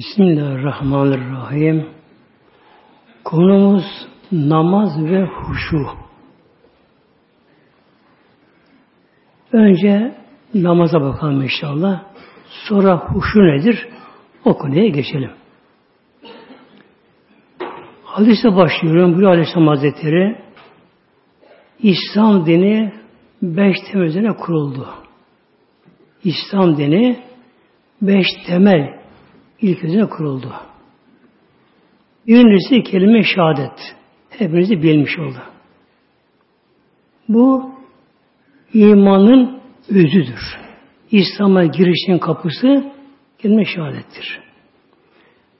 Bismillahirrahmanirrahim. Konumuz namaz ve huşu. Önce namaza bakalım inşallah. Sonra huşu nedir? O konuya geçelim. Hadise başlıyorum. Buyuruyor Aleyhisselam Hazretleri İslam dini beş temel üzerine kuruldu. İslam dini beş temel ilk üzerine kuruldu. Birincisi kelime şehadet. Hepinizi bilmiş oldu. Bu imanın özüdür. İslam'a girişin kapısı kelime şehadettir.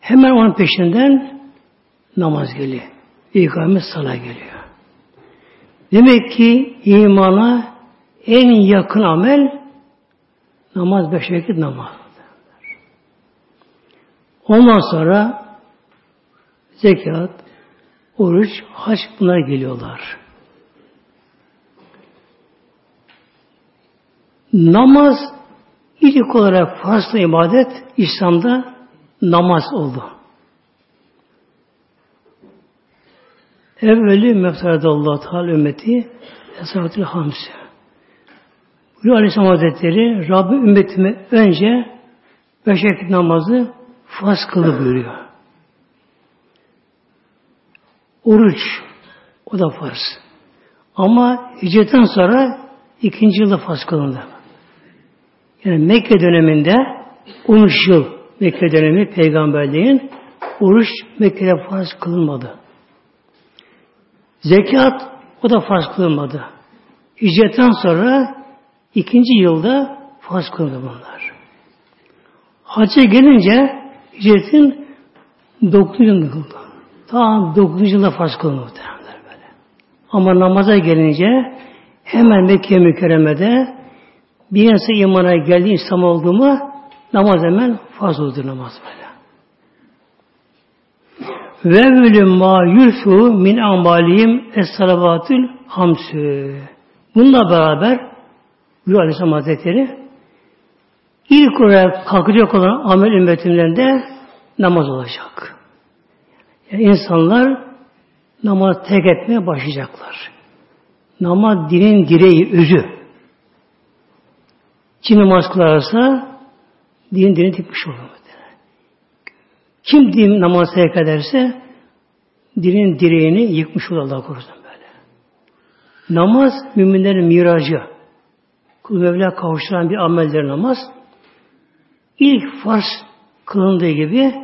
Hemen onun peşinden namaz geliyor. İkamet sala geliyor. Demek ki imana en yakın amel namaz beş vakit namaz. Ondan sonra zekat, oruç, hac bunlar geliyorlar. Namaz ilk olarak farz ibadet İslam'da namaz oldu. Evveli meftarat Allah Teala ümmeti Esavetül Hamsi. Buyuruyor Aleyhisselam Hazretleri Rabbi ümmetime önce beş vakit namazı farz kıldı buyuruyor. Oruç o da farz. Ama hicretten sonra ikinci yılda farz kılındı. Yani Mekke döneminde 13 yıl Mekke dönemi peygamberliğin oruç Mekke'de farz kılınmadı. Zekat o da farz kılınmadı. Hicretten sonra ikinci yılda farz kılındı bunlar. Hacca gelince hicretin 9. yılında kıldı. Ta 9. yılda farz kılındı muhtemelen böyle. Ama namaza gelince hemen Mekke mükerremede bir insan imana geldi İslam oldu mu namaz hemen farz oldu namaz böyle. Ve vülüm ma yurfu min ambalihim es-salavatül hamsü. Bununla beraber Buyuruyor Aleyhisselam Hazretleri ilk olarak kalkacak olan amel ümmetimlerinde namaz olacak. Yani insanlar namaz tek etmeye başlayacaklar. Namaz dinin direği, özü. Kim namaz kılarsa din dini dikmiş olur. Kim din namaz terk ederse dinin direğini yıkmış olur Allah korusun böyle. Namaz müminlerin miracı. Kul Mevla kavuşturan bir ameldir namaz. İlk farz kılındığı gibi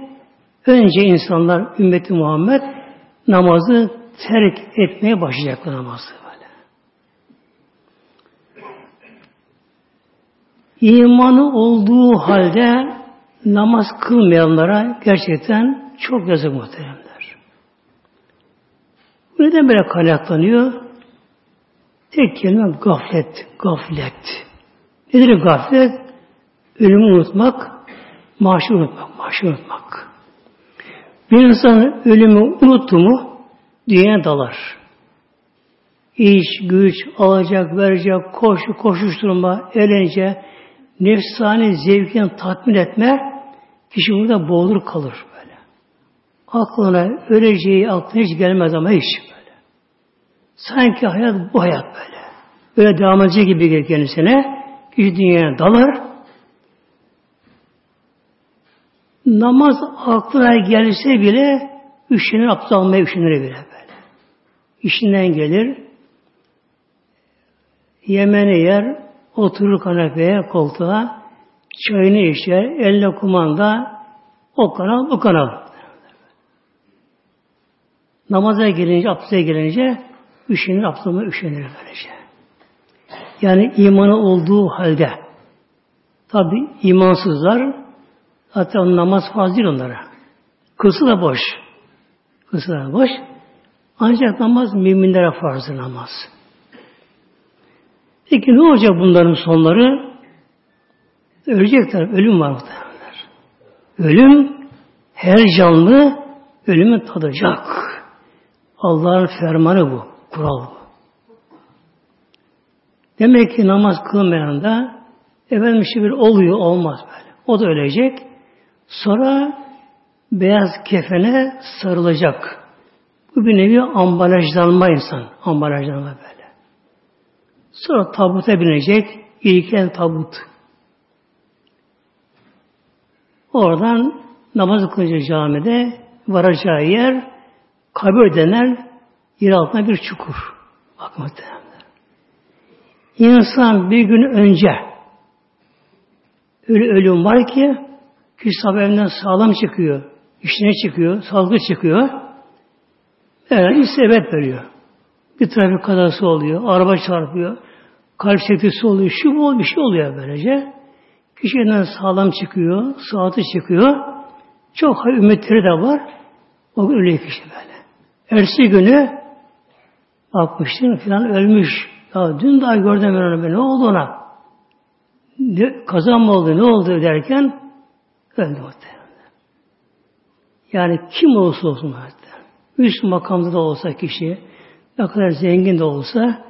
önce insanlar ümmeti Muhammed namazı terk etmeye başlayacaklar namazı böyle. İmanı olduğu halde namaz kılmayanlara gerçekten çok yazık muhteremler. Bu neden böyle kaynaklanıyor? Tek kelime gaflet, gaflet. Nedir gaflet? Ölümü unutmak, maaşı unutmak, maaşı unutmak. Bir insan ölümü unuttu mu dünyaya dalar. İş, güç, alacak, verecek, koşu, koşuşturma, eğlence, nefsani zevkini tatmin etme, kişi burada boğulur kalır böyle. Aklına öleceği aklına hiç gelmez ama hiç böyle. Sanki hayat bu hayat böyle. Böyle devam edecek gibi gelir kendisine. Kişi dünyaya dalar. Namaz aklına gelse bile üşenir, abdest almaya üşenir bile böyle. İşinden gelir, yemeni yer, oturur kanepeye, koltuğa, çayını içer, eline kumanda, o kanal, bu kanal. Namaza gelince, abdeste gelince üşenir, abdest almaya üşenir böylece. Yani imanı olduğu halde. Tabi imansızlar zaten namaz farz değil onlara. Kılsı da boş. Kılsı da boş. Ancak namaz müminlere farzı namaz. Peki ne olacak bunların sonları? Ölecekler. Ölüm var muhtemelenler. Ölüm her canlı ölümü tadacak. Allah'ın fermanı bu. Kural bu. Demek ki namaz kılmayan da efendim işte bir oluyor olmaz böyle. O da ölecek. Sonra beyaz kefene sarılacak. Bu bir nevi ambalajlanma insan. Ambalajlanma böyle. Sonra tabuta binecek. İlkel tabut. Oradan namaz kılacak camide varacağı yer kabir denen yer altında bir çukur. Bak muhtemelen. İnsan bir gün önce öyle ölüm var ki kişi sabah evinden sağlam çıkıyor. işine çıkıyor, sağlıklı çıkıyor. Yani sebep veriyor. Bir trafik kazası oluyor, araba çarpıyor, kalp sektirisi oluyor, şu bu bir şey oluyor böylece. Kişiden sağlam çıkıyor, sıhhatli çıkıyor. Çok hayır ümmetleri de var. O gün ölüyor kişi böyle. Ersi günü bakmıştım filan ölmüş. Ya dün daha gördüm ben onu. Ne oldu ona? Ne, kaza mı oldu? Ne oldu derken öldü muhtemelen. Yani kim olursa olsun muhtemelen. Üst makamda da olsa kişi, ne kadar zengin de olsa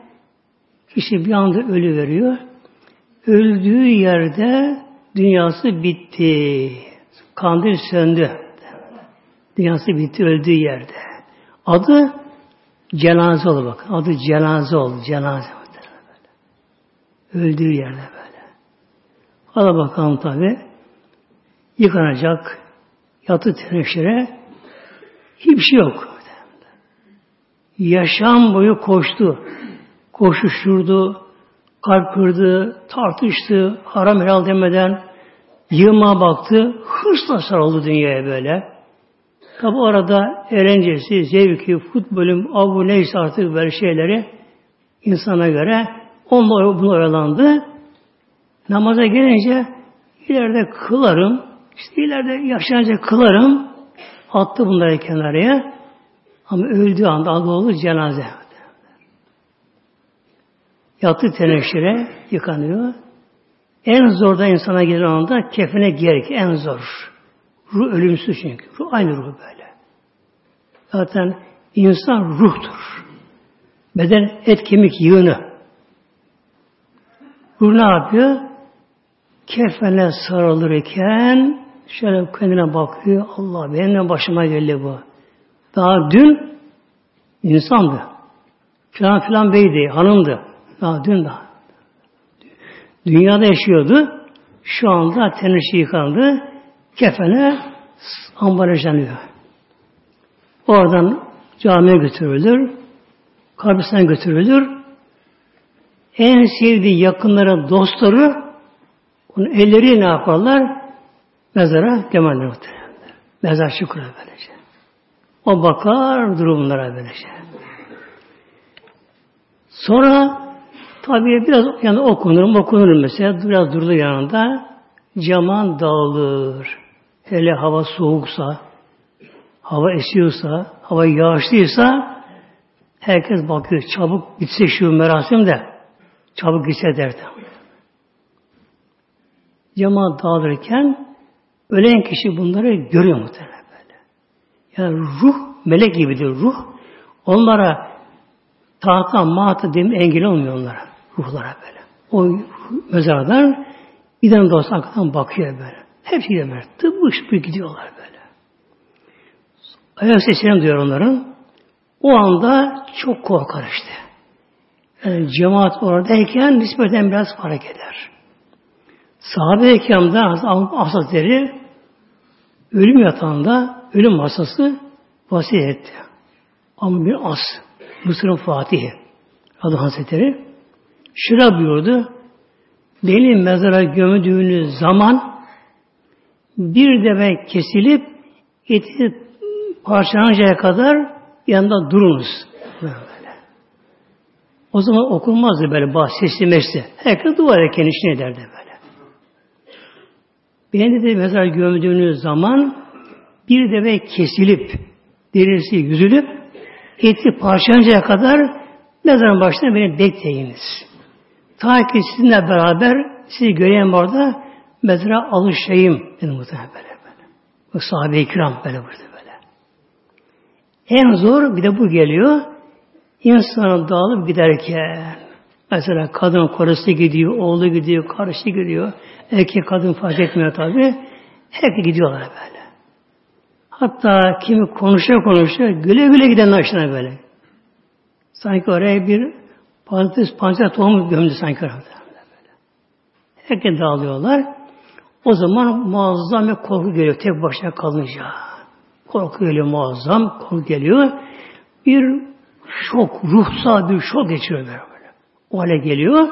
kişi bir anda ölü veriyor. Öldüğü yerde dünyası bitti. Kandil söndü. Dünyası bitti öldüğü yerde. Adı cenaze oldu bak. Adı cenaze oldu. Cenaze böyle. Öldüğü yerde böyle. Hala bakalım tabi. Yıkanacak. Yatı teneşire. Hiçbir şey yok. Yaşam boyu koştu. Koşuşturdu. Kalp kırdı. Tartıştı. Haram helal demeden yığma baktı. Hırsla sarıldı dünyaya böyle. Tabi orada eğlencesi, zevki, futbolun, avu neyse artık böyle şeyleri insana göre onunla bunu oyalandı. Namaza gelince ileride kılarım, işte ileride yaşlanınca kılarım, attı bunları kenarıya. Ama öldüğü anda adı oldu cenaze. Yattı teneşire, yıkanıyor. En zor da insana gelen anda kefene gerek, en zor. Ruh ölümsüz çünkü. Ruh aynı ruh böyle. Zaten insan ruhtur. Beden et kemik yığını. Ruh ne yapıyor? Kefene sarılırken şöyle kendine bakıyor. Allah benim başıma geldi bu. Daha dün insandı. Filan filan beydi, hanımdı. Daha dün daha. Dünyada yaşıyordu. Şu anda tenisi yıkandı kefene ambalajlanıyor. Oradan camiye götürülür, kabristana götürülür. En sevdiği yakınları, dostları onun elleri ne yaparlar? Mezara gömerler muhtemelen. Mezar şükür böylece. O bakar durumlara böylece. Sonra tabii biraz yani okunur okunur mesela biraz durdu yanında caman dağılır. Hele hava soğuksa, hava esiyorsa, hava yağışlıysa herkes bakıyor. Çabuk bitse şu merasim de çabuk gitse derdi. Cemaat dağılırken ölen kişi bunları görüyor muhtemelen böyle. Yani ruh melek gibidir ruh. Onlara tahta, mağata demi engel olmuyor onlara. Ruhlara böyle. O mezardan tane dost arkadan bakıyor böyle. Hepsi gidiyor böyle. Tıpış bir gidiyorlar böyle. Ayak sesini duyuyor onların. O anda çok korkar işte. Yani cemaat oradayken nispeten biraz fark eder. Sahabe-i kiramda Hazretleri ölüm yatağında ölüm masası vasiyet etti. Ama bir as. Mısır'ın Fatihi. Adı Hazretleri. Şıra buyurdu. Beni mezara gömdüğünüz zaman bir deve kesilip eti parçalanıncaya kadar yanında durunuz. Böyle. O zaman okunmazdı böyle bazı sesli mesle. Herkes dua ederken işini ederdi böyle. Beni de mezar gömdüğünüz zaman bir deve kesilip derisi yüzülüp eti parçalanıncaya kadar mezarın başına beni bekleyiniz. Ta ki sizinle beraber sizi göreyim orada mezara alışayım dedi muhtemelen böyle. Bu sahabe-i kiram böyle burada böyle. En zor bir de bu geliyor. İnsanın dağılıp giderken mesela kadın korusu gidiyor, oğlu gidiyor, karısı gidiyor. Erkek kadın fark etmiyor tabi. Hep gidiyorlar böyle. Hatta kimi konuşuyor konuşuyor, güle güle giden aşına böyle. Sanki oraya bir patates, pancar tohumu gömdü sanki orada. Herkes dağılıyorlar. O zaman muazzam bir korku geliyor tek başına kalınca. Korku geliyor muazzam, korku geliyor. Bir şok, ruhsal bir şok geçiriyor böyle. O hale geliyor.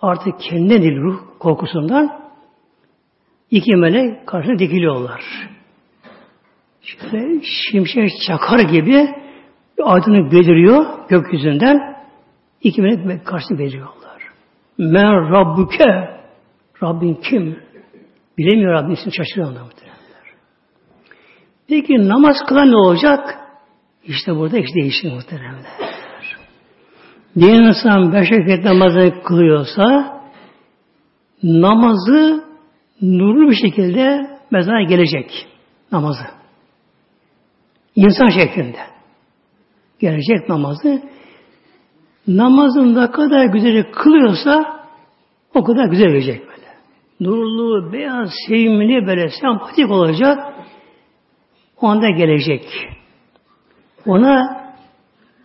Artık kendine değil ruh korkusundan iki melek karşına dikiliyorlar. Şöyle şimşek çakar gibi aydınlık beliriyor gökyüzünden. İki melek karşısına beliriyorlar. Men Rabbuke Rabbin kim? Bilemiyor Rabbin ismini şaşırıyor muhtemelenler. Peki namaz kılan ne olacak? İşte burada iş değişir muhteremler. Bir insan beş vakit namazı kılıyorsa namazı nurlu bir şekilde mezara gelecek namazı. İnsan şeklinde. Gelecek namazı. Namazın ne kadar güzel kılıyorsa o kadar güzel gelecek böyle. Nurlu, beyaz, sevimli, böyle sempatik olacak. O anda gelecek. Ona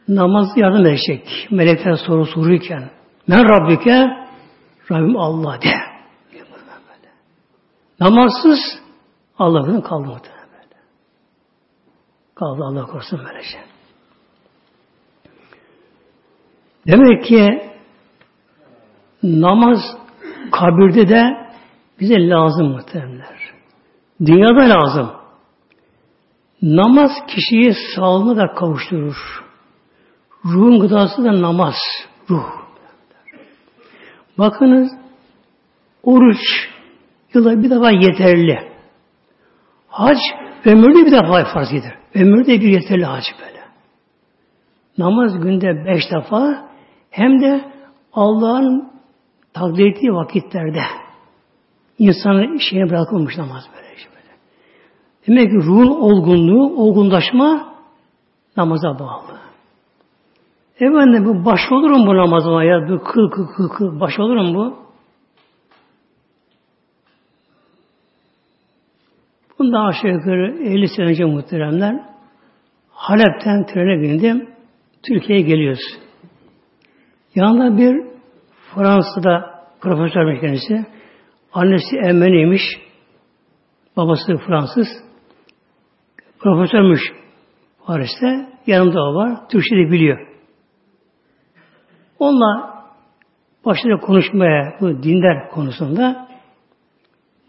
namaz yardım edecek. Melekler soru sorurken. Men Rabbike Rabbim Allah de. Namazsız Allah'ın kaldı muhtemelen. Kaldı Allah korusun böylece. Demek ki namaz kabirde de bize lazım muhtemelenler. Dünyada lazım. Namaz kişiyi sağlığına da kavuşturur. Ruhun gıdası da namaz. Ruh. Bakınız oruç yılda bir defa yeterli. Hac ömürde bir defa farz gider. Ömürde bir yeterli hac böyle. Namaz günde beş defa hem de Allah'ın takdir ettiği vakitlerde insanın şeyine bırakılmış namaz böyle. böyle. Demek ki ruhun olgunluğu, olgunlaşma namaza bağlı. Efendim bu baş olurum bu namazıma ya. Bu kıl kıl kıl kıl baş olurum bu. Bundan aşağı yukarı 50 sene önce muhteremler Halep'ten trene bindim. Türkiye'ye geliyoruz. Yanında bir Fransa'da profesör kendisi. Annesi Ermeniymiş. Babası Fransız. Profesörmüş Paris'te. Yanımda o var. Türkçe de biliyor. Onunla başladı konuşmaya bu dindar konusunda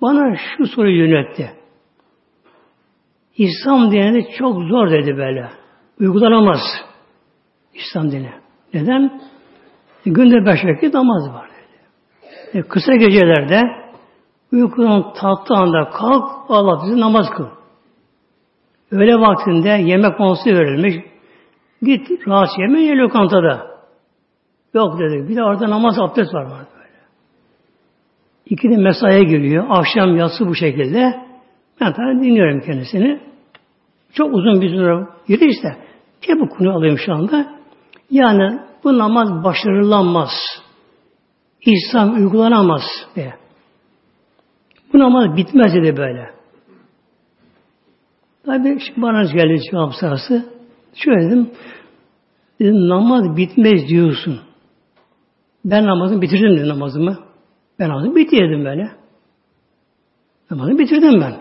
bana şu soruyu yöneltti. İslam dini çok zor dedi böyle. Uygulanamaz. İslam dini. Neden? E, günde beş vakit namaz var dedi. E, kısa gecelerde uykudan tatlı anda kalk Allah bizi namaz kıl. Öğle vaktinde yemek konusu verilmiş. Git rahat yeme ye lokantada. Yok dedi. Bir de orada namaz abdest var böyle. İki de mesaiye geliyor. Akşam yatsı bu şekilde. Ben tabii dinliyorum kendisini. Çok uzun bir süre yedi işte. Bir bu konuyu alayım şu anda. Yani bu namaz başarılanmaz. İslam uygulanamaz diye. Bu namaz bitmez dedi böyle. Tabi bana geldi cevap sırası. Şöyle dedim. Dedim namaz bitmez diyorsun. Ben namazımı bitirdim dedi namazımı. Ben namazımı bitirdim böyle. Namazımı bitirdim ben.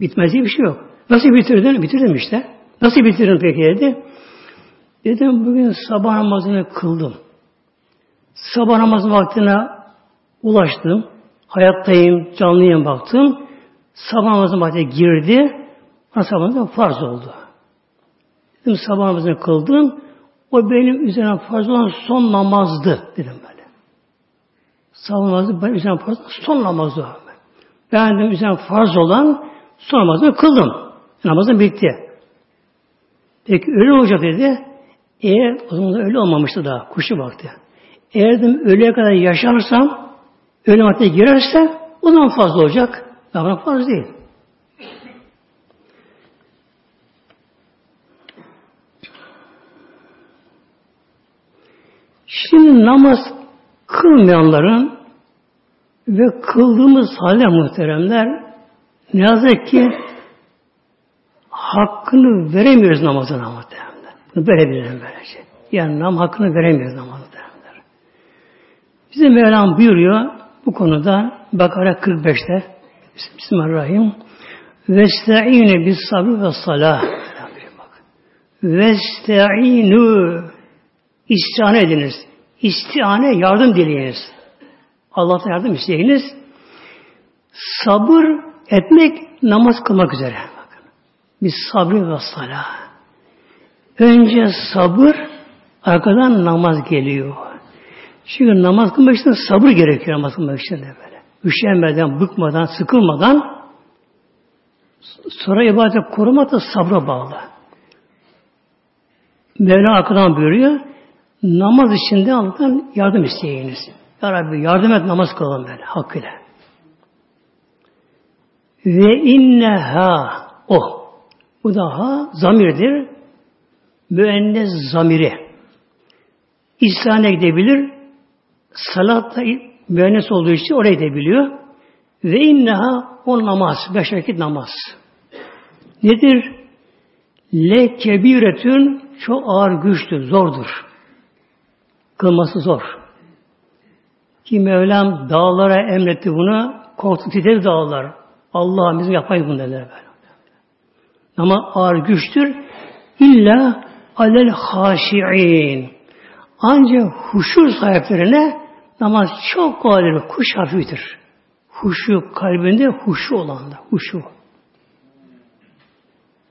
Bitmez diye bir şey yok. Nasıl bitirdin? Bitirdim işte. Nasıl bitirdin peki dedi. Dedim bugün sabah namazını kıldım. Sabah namazı vaktine ulaştım. Hayattayım, canlıyım baktım. Sabah namazı vaktine girdi. Sabah namazı farz oldu. Dedim sabah namazını kıldım. O benim üzerine farz olan son namazdı dedim böyle. Sabah namazı benim üzerine farz olan son namazdı. Ben dedim üzerine farz olan son namazını kıldım. Namazım bitti. Peki öyle olacak dedi. Eğer o zaman öyle olmamıştı daha kuşu baktı. Eğer dedim öğleye kadar yaşarsam öğle vaktine girerse o zaman fazla olacak. Daha fazla değil. Şimdi namaz kılmayanların ve kıldığımız halde muhteremler ne yazık ki hakkını veremiyoruz namazın ama Bunu böyle bilelim böylece. Yani nam hakkını veremiyoruz namazın derler. Bize Mevlam buyuruyor bu konuda Bakara 45'te Bismillahirrahmanirrahim Vesta'ine bis sabr ve salah Vesta'inu İstihane ediniz. İstihane yardım dileyiniz. Allah'tan yardım isteyiniz. Sabır etmek namaz kılmak üzere. Bakın. Biz sabrı ve salah. Önce sabır, arkadan namaz geliyor. Çünkü namaz kılmak için sabır gerekiyor namaz kılmak için de böyle. Üşenmeden, bıkmadan, sıkılmadan sonra ibadet korumak da sabra bağlı. Mevla arkadan buyuruyor. Namaz içinde Allah'tan yardım isteyiniz. Ya Rabbi yardım et namaz kılalım böyle hakkıyla. Ve inneha o. Bu daha zamirdir. Müennes zamiri. İslam'a gidebilir. Salat da olduğu için oraya gidebiliyor. Ve inneha o namaz. Beş vakit namaz. Nedir? Le kebiretün çok ağır güçtür, zordur. Kılması zor. Ki Mevlam dağlara emretti bunu. Korktu titredi dağlar. Allah bizim yapayım bunu dediler. Ama ağır güçtür. İlla alel haşi'in. Ancak huşu sahiplerine namaz çok kolaydır. Kuş hafiftir. Huşu kalbinde huşu olanlar. Huşu.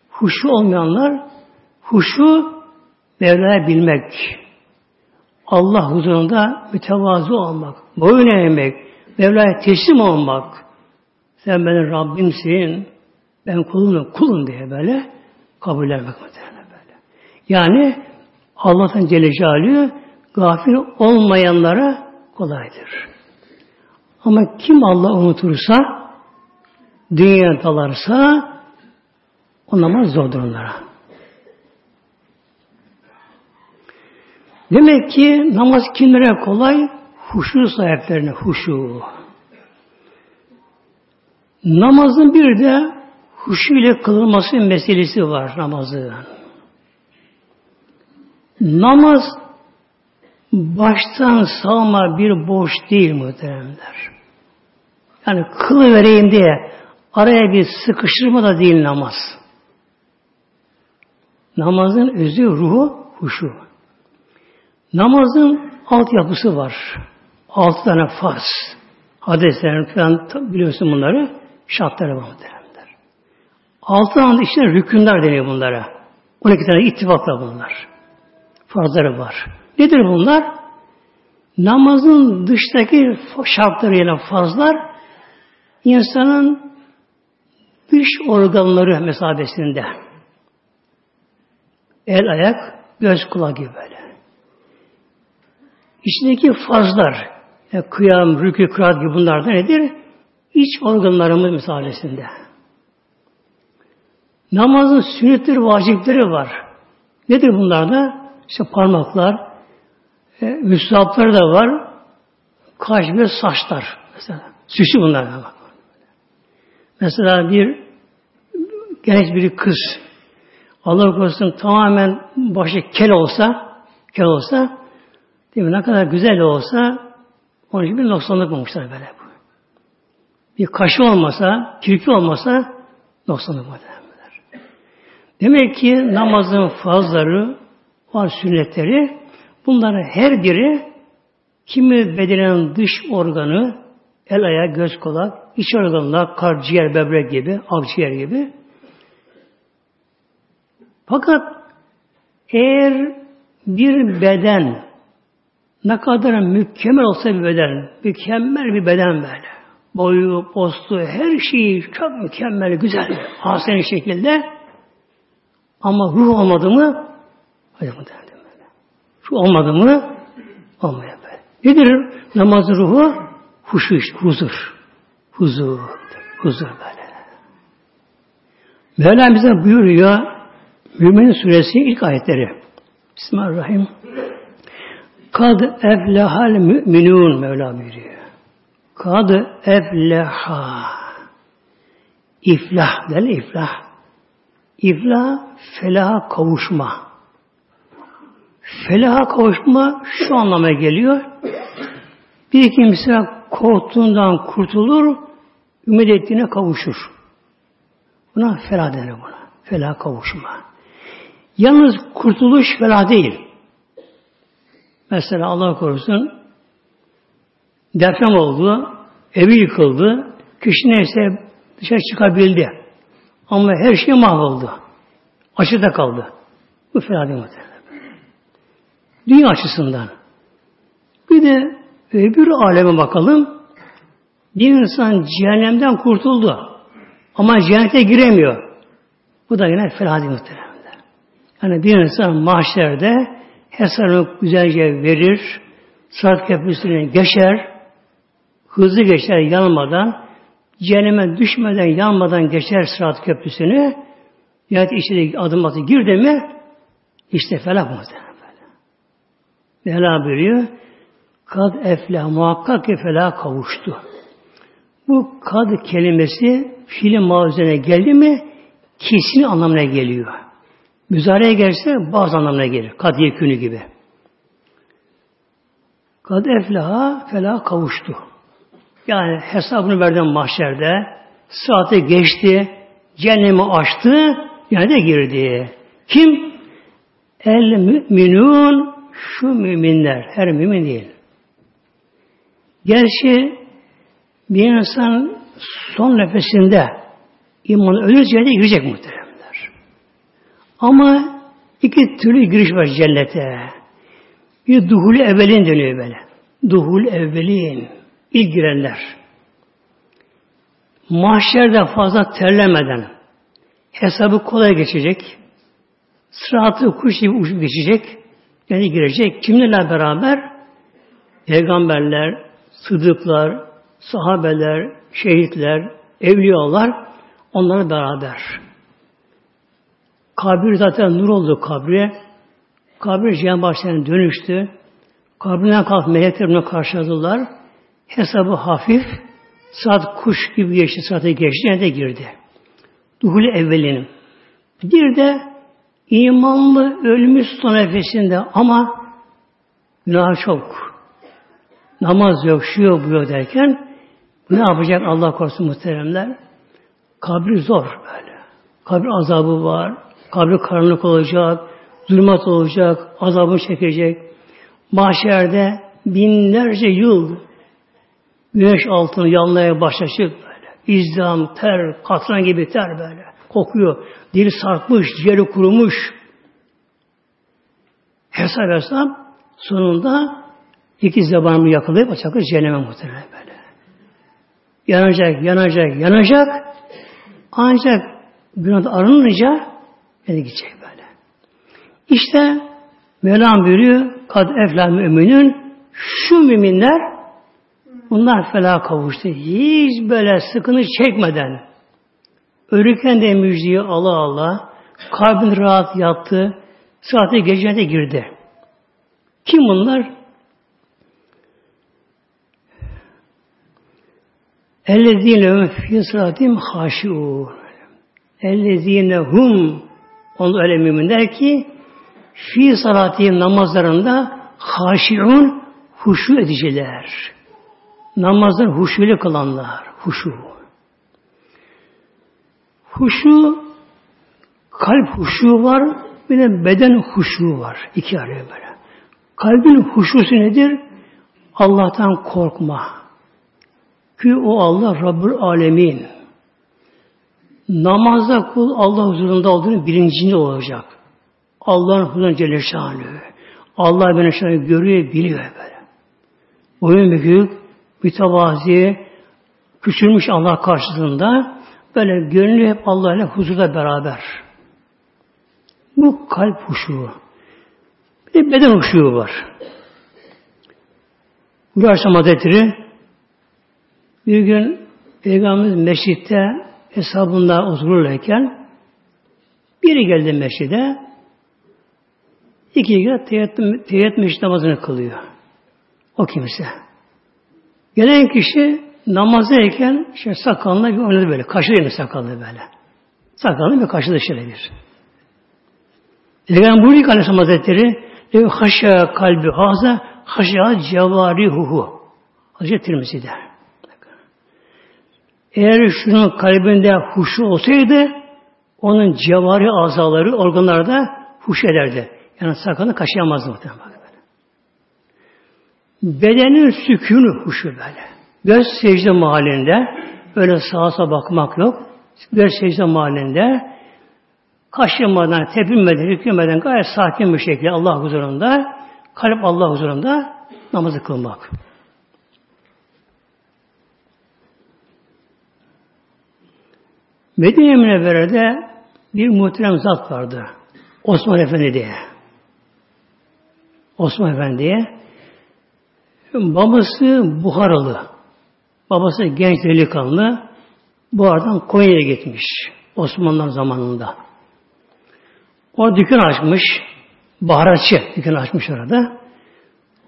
Huşu olmayanlar huşu Mevla'ya bilmek. Allah huzurunda mütevazı olmak, boyun eğmek, Mevla'ya teslim olmak. Sen benim Rabbimsin, ben kulunum, kulun diye böyle kabul etmek böyle. Yani Allah'tan Celle Celaluhu gafil olmayanlara kolaydır. Ama kim Allah unutursa, dünya dalarsa, o namaz zordur onlara. Demek ki namaz kimlere kolay? Huşu sahiplerine huşu. Namazın bir de huşu ile kılınması meselesi var namazın. Namaz baştan sağma bir boş değil muhteremler. Yani kılı vereyim diye araya bir sıkıştırma da değil namaz. Namazın özü, ruhu, huşu. Namazın altyapısı var. Altı tane farz. Hadislerin falan biliyorsun bunları. Şartları var muhtemelenler. Altı tane işte rükünler deniyor bunlara. 12 tane ittifakla bunlar. Farzları var. Nedir bunlar? Namazın dıştaki şartlarıyla fazlar insanın dış organları mesabesinde. El, ayak, göz, kulak gibi böyle. İçindeki fazlar, yani kıyam, rükü, kıraat gibi bunlar da nedir? İç organlarımız misalesinde. Namazın sünnetleri, vacipleri var. Nedir bunlar da? İşte parmaklar, e, müstahapları da var. Kaş ve saçlar. Mesela. Süsü bunlar Mesela bir genç bir kız Allah korusun tamamen başı kel olsa kel olsa Değil mi? Ne kadar güzel olsa onun için bir noksanlık olmuşlar böyle. Bir kaşı olmasa, kirpi olmasa noksanlık muhtemelenler. Demek ki namazın fazları var sünnetleri. Bunların her biri kimi bedenin dış organı, el, ayak, göz, kulak, iç organlar, kalp, ciğer, böbrek gibi, akciğer gibi. Fakat eğer bir beden ne kadar mükemmel olsa bir beden, mükemmel bir beden böyle. Boyu, postu, her şeyi çok mükemmel, güzel, hasen şekilde. Ama ruh olmadı mı? Hayır mı derdim böyle. Ruh olmadı mı? Olmuyor böyle. Nedir namazın ruhu? Huşu, huzur. Huzur. Huzur böyle. Mevlam bize buyuruyor Mümin Suresinin ilk ayetleri. Bismillahirrahmanirrahim. Kad eflehal müminun Mevla buyuruyor. Kad efleha. İflah del iflah. İflah, felaha kavuşma. Felaha kavuşma şu anlama geliyor. Bir kimse korktuğundan kurtulur, ümit ettiğine kavuşur. Buna felah denir buna. Felah kavuşma. Yalnız kurtuluş felah değil. Mesela Allah korusun deprem oldu, evi yıkıldı, kişi neyse dışarı çıkabildi. Ama her şey mahvoldu. Açıda kaldı. Bu felah değil Dünya açısından. Bir de öbür aleme bakalım. Bir insan cehennemden kurtuldu. Ama cennete giremiyor. Bu da yine değil muhtemelen. Yani bir insan mahşerde hesabını güzelce verir, saat köprüsüne geçer, hızlı geçer yanmadan, cehenneme düşmeden, yanmadan geçer sırat köprüsünü, yani içine adım atı girdi mi, işte felah muhtemelen. Mevla buyuruyor, kad efla muhakkak ki felah kavuştu. Bu kad kelimesi fiili mağazene geldi mi kesin anlamına geliyor. Müzareye gelirse bazı anlamına gelir. Kad yekünü gibi. Kad eflaha felah kavuştu. Yani hesabını verdim mahşerde. Saati geçti. Cehennemi açtı. Yani de girdi. Kim? El müminun şu müminler. Her mümin değil. Gerçi bir insan son nefesinde iman ölür cennete girecek muhteremler. Ama iki türlü giriş var cennete. Bir duhul evvelin deniyor böyle. Duhul evvelin. ilk girenler. Mahşerde fazla terlemeden hesabı kolay geçecek. Sıratı kuş gibi uçup geçecek. Yani girecek. Kimlerle beraber? Peygamberler, sıdıklar, sahabeler, şehitler, evliyalar onlarla beraber. Kabir zaten nur oldu kabri. Kabir cihan başlarına dönüştü. Kabrinden kalk melekler bunu karşıladılar. Hesabı hafif. Saat kuş gibi geçti. Saate geçti. Nerede girdi? Duhul evvelinin. Bir de imanlı ölmüş son nefesinde ama günah çok. Namaz yok, şu yok, bu yok derken ne yapacak Allah korusun muhteremler? Kabri zor böyle. Kabir azabı var. Kabri karanlık olacak. Zulmat olacak. Azabı çekecek. Mahşerde binlerce yıl güneş altını yanmaya başlayacak böyle. İzdam, ter, katran gibi ter böyle. Kokuyor. Dili sarkmış, ciğeri kurumuş. Hesap hesap sonunda iki zabanımı yakalayıp açacak cehenneme muhtemelen böyle. Yanacak, yanacak, yanacak. Ancak günah arınınca yani gidecek böyle. İşte Mevlam buyuruyor kad efla müminin şu müminler bunlar fela kavuştu. Hiç böyle sıkıntı çekmeden ölürken de müjdeyi Allah Allah kalbin rahat yattı saate gecede girdi. Kim bunlar? Ellezine hum fi salatim haşiun. Ellezine hum onu öyle müminler ki fi salatihim namazlarında haşiun huşu ediciler. Namazın huşuyla kılanlar. Huşu. Huşu kalp huşu var bir de beden huşu var. İki araya böyle. Kalbin huşusu nedir? Allah'tan korkma. Ki o Allah Rabbül Alemin. Namazda kul Allah huzurunda olduğunu bilincinde olacak. Allah'ın huzurunda Celle Şanlı. Allah beni şöyle görüyor, biliyor böyle. Boyun bükük, mütevazi, küçülmüş Allah karşısında böyle gönlü hep Allah ile huzurda beraber. Bu kalp huşuğu. Bir de beden huşuğu var. Bu akşam adetleri bir gün Peygamberimiz meşritte hesabında otururlarken biri geldi meşride iki kere teyyat, teyyat meşrit namazını kılıyor. O kimse. Gelen kişi namazdayken işte sakalına bir oynadı böyle. Kaşı yine sakallı böyle. Sakalını bir kaşıdı şöyle bir. Peygamber buyuruyor ki Aleyhisselam Hazretleri haşa kalbi haza haşa cevarihuhu. Hazreti Tirmizi'de. Eğer şunun kalbinde huşu olsaydı onun cevari azaları, organları da huş ederdi. Yani sakalını kaşıyamazdı muhtemelen. Bedenin sükûnü huşu böyle. Göz secde mahallinde öyle sağa sağa bakmak yok. Göz secde mahallinde kaşınmadan, tepinmeden, hükümeden gayet sakin bir şekilde Allah huzurunda, kalp Allah huzurunda namazı kılmak. Medine Münevvere'de bir muhterem zat vardı. Osman Efendi diye. Osman Efendi'ye babası Buharalı. Babası genç delikanlı. Bu aradan Konya'ya gitmiş. Osmanlılar zamanında. O dükkan açmış. Baharatçı dükkan açmış orada.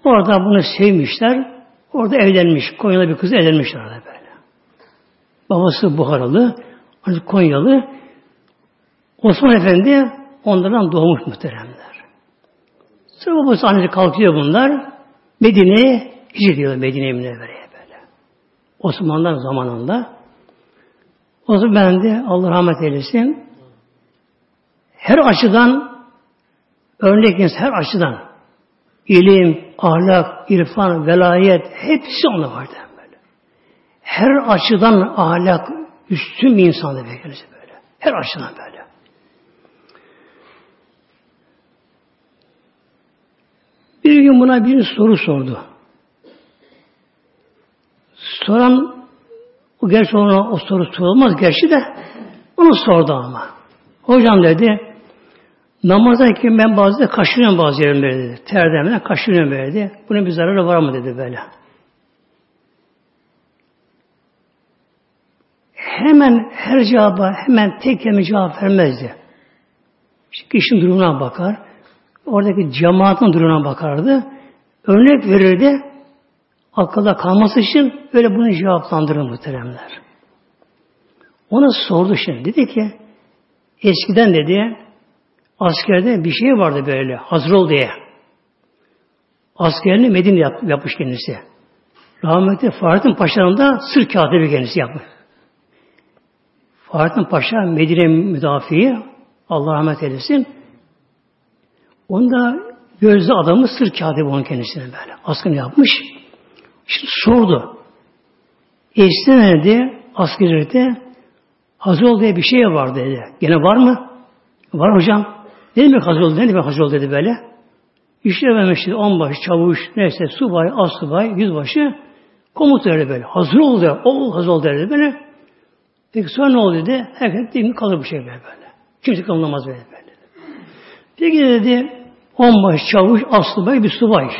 Orada bunu sevmişler. Orada evlenmiş. Konyalı bir kız evlenmişler orada böyle. Babası Buharalı. Konyalı. Osman Efendi onlardan doğmuş muhteremler. Sonra babası annesi kalkıyor bunlar. Medine'ye gidiyor Medine'ye Münevvere'ye böyle. Osmanlılar zamanında. O zaman ben de Allah rahmet eylesin her açıdan örnek her açıdan ilim, ahlak, irfan, velayet hepsi onda vardı böyle. Her açıdan ahlak üstün bir insandı böyle. Her açıdan böyle. Bir gün buna bir soru sordu. Soran o gerçi ona o soru sorulmaz gerçi de onu sordu ama. Hocam dedi Namazdayken ben bazı kaşınıyorum bazı yerimde dedi. Terdemden kaşınıyorum dedi. Bunun bir zararı var mı dedi böyle. Hemen her cevaba hemen tek kelime cevap vermezdi. İşte kişinin durumuna bakar. Oradaki cemaatin durumuna bakardı. Örnek verirdi. Akılda kalması için öyle bunu cevaplandırır muhteremler. Ona sordu şimdi. Dedi ki eskiden dedi askerde bir şey vardı böyle hazır ol diye. Askerini Medine yap, yapmış kendisi. Rahmetli Fahrettin Paşa'nın da sır katibi kendisi yapmış. Fahrettin Paşa Medine müdafiği Allah rahmet eylesin. Onu da gözlü adamı sır katibi onun kendisine böyle. Askını yapmış. İşte sordu. Eskiden dedi askerlikte hazır ol diye bir şey var dedi. Gene var mı? Var hocam. Ne demek hazır oldu? Ne demek hazır oldu dedi böyle. İşlememişti onbaşı, çavuş, neyse subay, asubay, yüzbaşı komut verdi böyle. Hazır ol der. Ol hazır ol dedi böyle. Peki sonra ne oldu dedi. Herkes mi kalır bu şey böyle. Kimse kalınamaz böyle böyle. Peki dedi onbaşı, çavuş, asubay, bir subay.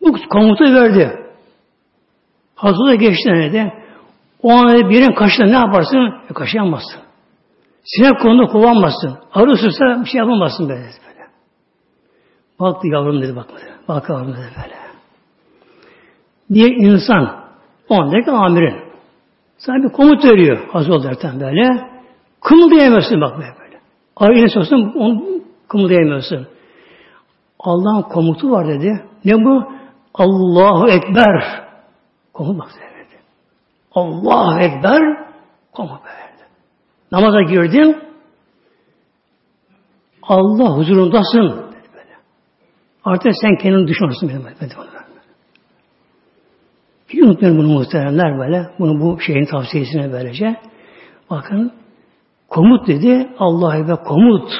Bu komutu verdi. Hazırda geçti dedi. O an birinin kaşına ne yaparsın? E, kaşıyamazsın. Sinek konuda kullanmasın. Arı ısırsa bir şey yapamazsın böyle. böyle. Baktı yavrum dedi bakmadı. Bak yavrum dedi böyle. Bir insan ondaki amirin sana bir komut veriyor. Az ol derken böyle. Kımıldayamıyorsun bak böyle. böyle. Arı yine sorsun onu kımıldayamıyorsun. Allah'ın komutu var dedi. Ne bu? Allahu Ekber. Komut bak dedi. Allahu Ekber. Komut böyle. Namaza girdin. Allah huzurundasın. Böyle. Artık sen kendini düşünürsün benim. benim Hiç unutmayın bunu muhteremler böyle. Bunu bu şeyin tavsiyesine böylece. Bakın komut dedi. Allah'a ve komut.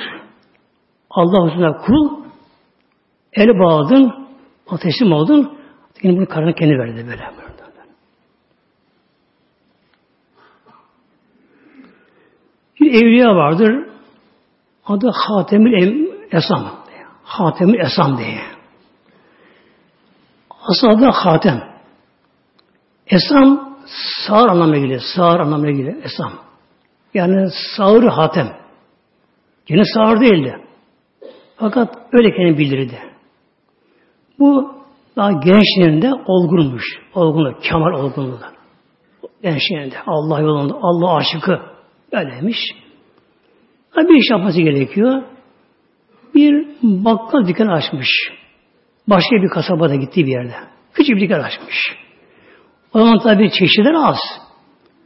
Allah huzurunda kul el bağladın, ateşim oldun. Yine bunu karına kendi verdi böyle. Bir evliya vardır. Adı Hatemül Esam. Hatemül Esam diye. Asıl adı Hatem. Esam sağır anlamına geliyor. Sağır anlamına geliyor. Esam. Yani sağır Hatem. Yine sağır değildi. Fakat öyle kendini bildirirdi. Bu daha gençliğinde olgunmuş. Olgunluk, kemal olgunluğu. Gençliğinde Allah yolunda, Allah aşıkı. Öyleymiş. Bir iş yapması gerekiyor. Bir bakkal dükkan açmış. Başka bir kasabada gittiği bir yerde. Küçük bir dükkan açmış. O zaman tabi çeşitler az.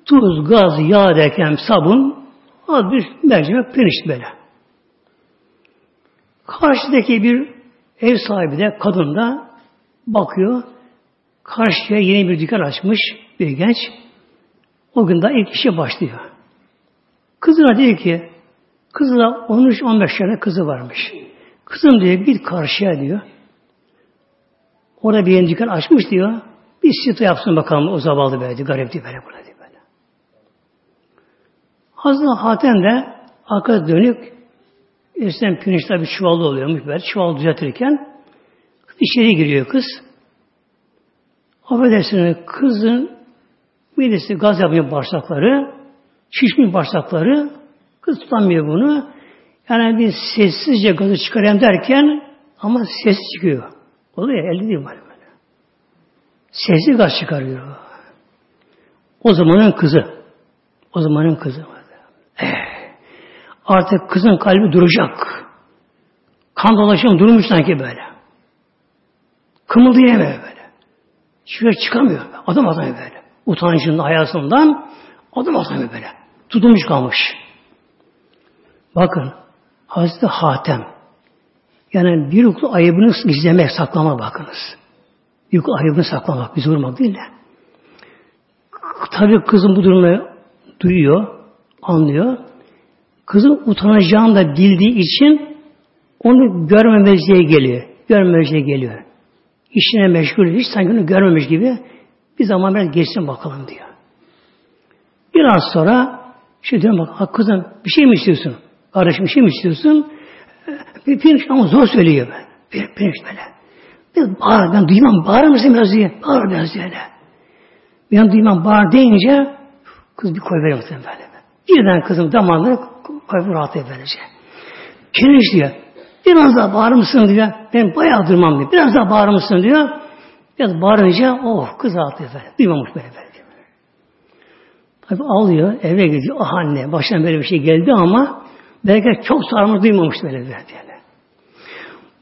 Tuz, gaz, yağ derken sabun, az bir mercimek pirinç böyle. Karşıdaki bir ev sahibi de kadın da bakıyor. Karşıya yeni bir dükkan açmış bir genç. O gün daha ilk işe başlıyor. Kızına diyor ki kızı da 13-15 yaşında kızı varmış. Kızım diyor git karşıya diyor. Orada bir yeni dükkan açmış diyor. Bir sito yapsın bakalım o zavallı böyle, garip diye böyle diye böyle. Hazreti Hatem de arka dönük eskiden pirinçler bir çuvalda oluyormuş böyle. Çuval düzeltirken içeri giriyor kız. Affedersiniz kızın midesi gaz yapıyor bağırsakları, şişmiş bağırsakları, kız tutamıyor bunu. Yani bir sessizce gazı çıkarayım derken ama ses çıkıyor. Oluyor elde değil böyle. Sesli gaz çıkarıyor. O zamanın kızı. O zamanın kızı. Eh, artık kızın kalbi duracak. Kan dolaşım durmuş sanki böyle. Kımıldayamıyor böyle. Şuraya çıkamıyor. Adam atamıyor böyle. Utancından, hayasından adam atamıyor böyle. Tutulmuş kalmış. Bakın Hazreti Hatem yani bir uklu ayıbını gizlemek, saklama bakınız. Yük ayıbını saklamak, bizi vurmak değil de. Tabi kızın bu durumu duyuyor, anlıyor. Kızın utanacağını da bildiği için onu görmemezliğe geliyor. Görmemezliğe geliyor. İşine meşgul, hiç sanki onu görmemiş gibi bir zaman biraz geçsin bakalım diyor. Biraz sonra şey diyorum bak kızım bir şey mi istiyorsun? Kardeşim bir şey mi istiyorsun? Bir pirinç ama zor söylüyor ben. Bir pirinç böyle. Biraz bağır, ben duymam, bağırır mısın biraz diye. Bağır biraz diye. Ben duymam, bağır deyince kız bir koy veriyor muhtemelen böyle. Birden kızım damağını koy rahat böylece. Pirinç diyor. Biraz daha bağırır mısın diyor. Ben bayağı durmam diyor. Biraz daha bağırır mısın diyor. Biraz bağırınca oh kız rahatlıyor böyle. Duymamış böyle böyle. Tabi alıyor, eve gidiyor. Ah anne, başına böyle bir şey geldi ama belki çok sarmış duymamış böyle böyle.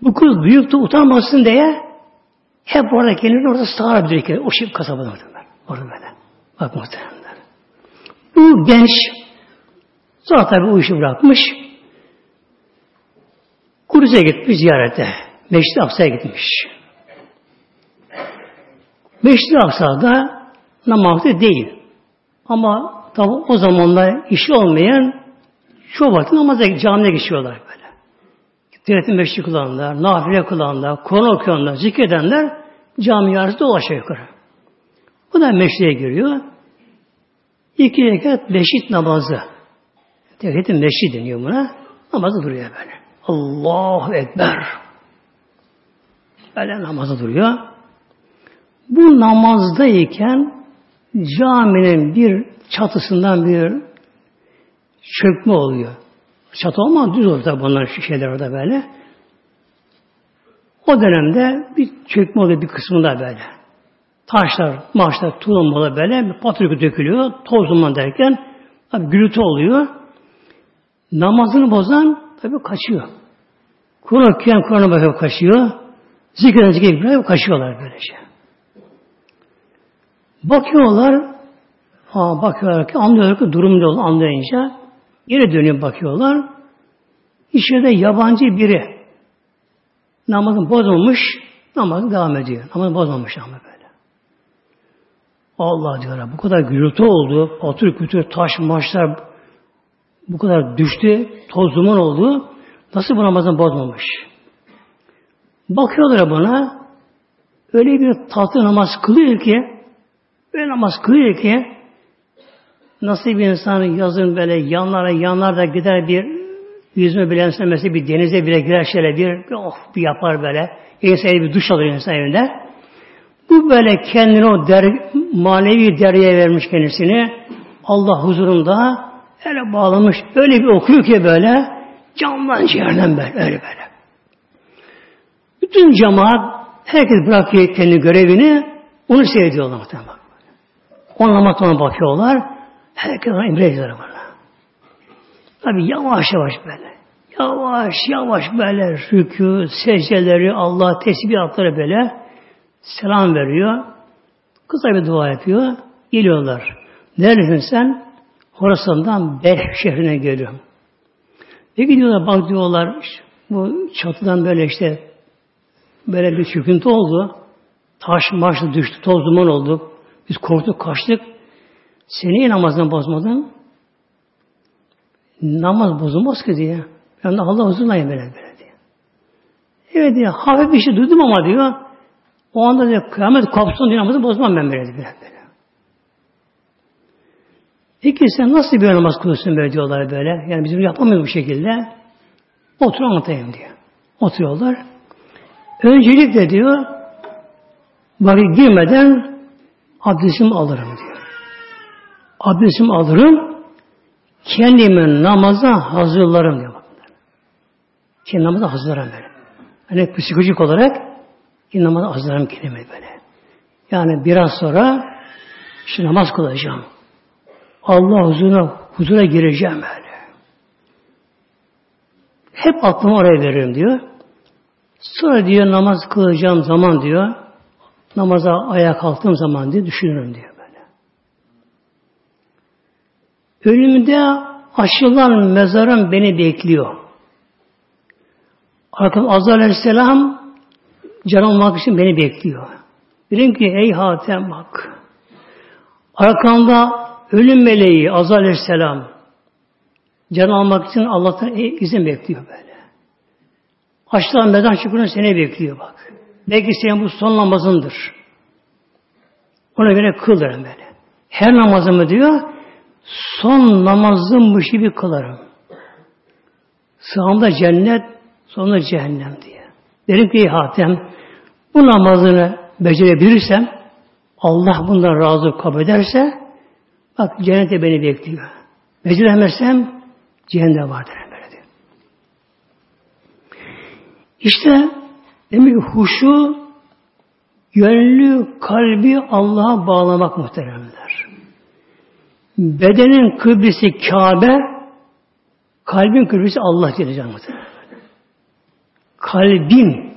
Bu kız büyük de utanmasın diye hep orada kendini orada sağır bir O şif kasabada orada. Orada böyle. Bak muhteremler. Bu genç sonra tabi o işi bırakmış. Kudüs'e gitmiş ziyarete. Meşri Aksa'ya gitmiş. Meşri Aksa'da namazı değil. Ama tabi o zamanlar işi olmayan şu vakit namaza camiye geçiyorlar. Diyanetin meşri kılanlar, nafile kılanlar, Kur'an okuyanlar, zikredenler cami yarısı dolaşıyor yukarı. Bu da meşriye giriyor. İki rekat beşit namazı. Devletin meşri deniyor buna. Namazı duruyor böyle. Allahu Ekber. Böyle namazı duruyor. Bu namazdayken caminin bir çatısından bir çökme oluyor. Çatı olmaz düz olur tabi bunların şeyler orada böyle. O dönemde bir çökme oluyor bir kısmında böyle. Taşlar, maaşlar, tulumbalı böyle bir dökülüyor. Toz derken tabi gürültü oluyor. Namazını bozan tabi kaçıyor. Kur'an okuyan Kur'an'a bakıp kaçıyor. Zikreden zikreden kaçıyorlar böylece. Bakıyorlar, ha, bakıyorlar ki anlıyorlar ki durum ne anlayınca Yine dönüp bakıyorlar. İçeride yabancı biri namazın bozulmuş, namazı devam ediyor. Namazı bozmamış ama böyle. Allah diyorlar. Bu kadar gürültü oldu. Patır kütür, taş, maçlar bu kadar düştü. Toz duman oldu. Nasıl bu namazını bozmamış? Bakıyorlar buna. Öyle bir tatlı namaz kılıyor ki öyle namaz kılıyor ki Nasıl bir insan yazın böyle yanlara yanlarda gider bir yüzme bilen mesela bir denize bile girer şöyle bir oh bir yapar böyle. İnsan bir duş alır insan evinde. Bu böyle kendini o der, manevi deryaya vermiş kendisini. Allah huzurunda öyle bağlamış. Öyle bir okuyor ki böyle camdan ciğerden böyle öyle böyle. Bütün cemaat herkes bırakıyor kendi görevini onu seyrediyorlar muhtemelen. Ona bakıyorlar. Herkes ona emrediyorlar bana. Tabi yavaş yavaş böyle. Yavaş yavaş böyle rükû, secdeleri, Allah tesbihatları böyle selam veriyor. Kısa bir dua yapıyor. Geliyorlar. Neredesin sen? Horasan'dan Belh şehrine geliyorum. Ve gidiyorlar bak diyorlar bu çatıdan böyle işte böyle bir çöküntü oldu. Taş maç düştü, toz duman oldu. Biz korktuk, kaçtık. Seni namazdan bozmadın. Namaz bozulmaz ki diye. De Allah huzurundayım böyle böyle diye. Evet diye hafif bir şey duydum ama diyor. O anda diyor kıyamet kopsun diye namazı bozmam ben böyle böyle. böyle. Peki sen nasıl bir namaz kılıyorsun böyle diyorlar böyle. Yani bizim yapamıyoruz bu şekilde. Otur anlatayım diyor. Oturuyorlar. Öncelikle diyor vakit girmeden abdestimi alırım diyor. Abdestimi alırım kendimi namaza hazırlarım diyor. Kendi namaza hazırlarım böyle. Hani psikolojik olarak kendi namaza hazırlarım kendimi böyle. Yani biraz sonra işte namaz kılacağım. Allah huzuruna, huzura gireceğim böyle. Hep aklımı oraya veririm diyor. Sonra diyor namaz kılacağım zaman diyor, namaza ayağa kalktığım zaman diye düşünürüm diyor böyle. Ölümde açılan mezarım beni bekliyor. Arkam Azrail Aleyhisselam can olmak için beni bekliyor. Dedim ki ey Hatem bak. Arkamda ölüm meleği Azrail Aleyhisselam can almak için Allah'tan izin bekliyor böyle. Açılan mezar çukuruna seni bekliyor bak. Belki senin bu son namazındır. Ona göre kıl böyle. Her namazımı diyor son namazımmış gibi kılarım. Sağımda cennet, sonunda cehennem diye. Derim ki Hatem bu namazını becerebilirsem Allah bundan razı kabul ederse bak cennete beni bekliyor. Beceremezsem cehennem vardır. Böyle. İşte demek ki huşu gönlü, kalbi Allah'a bağlamak muhteremler. Bedenin kıblesi Kabe, kalbin kıblesi Allah Celle. Kalbin,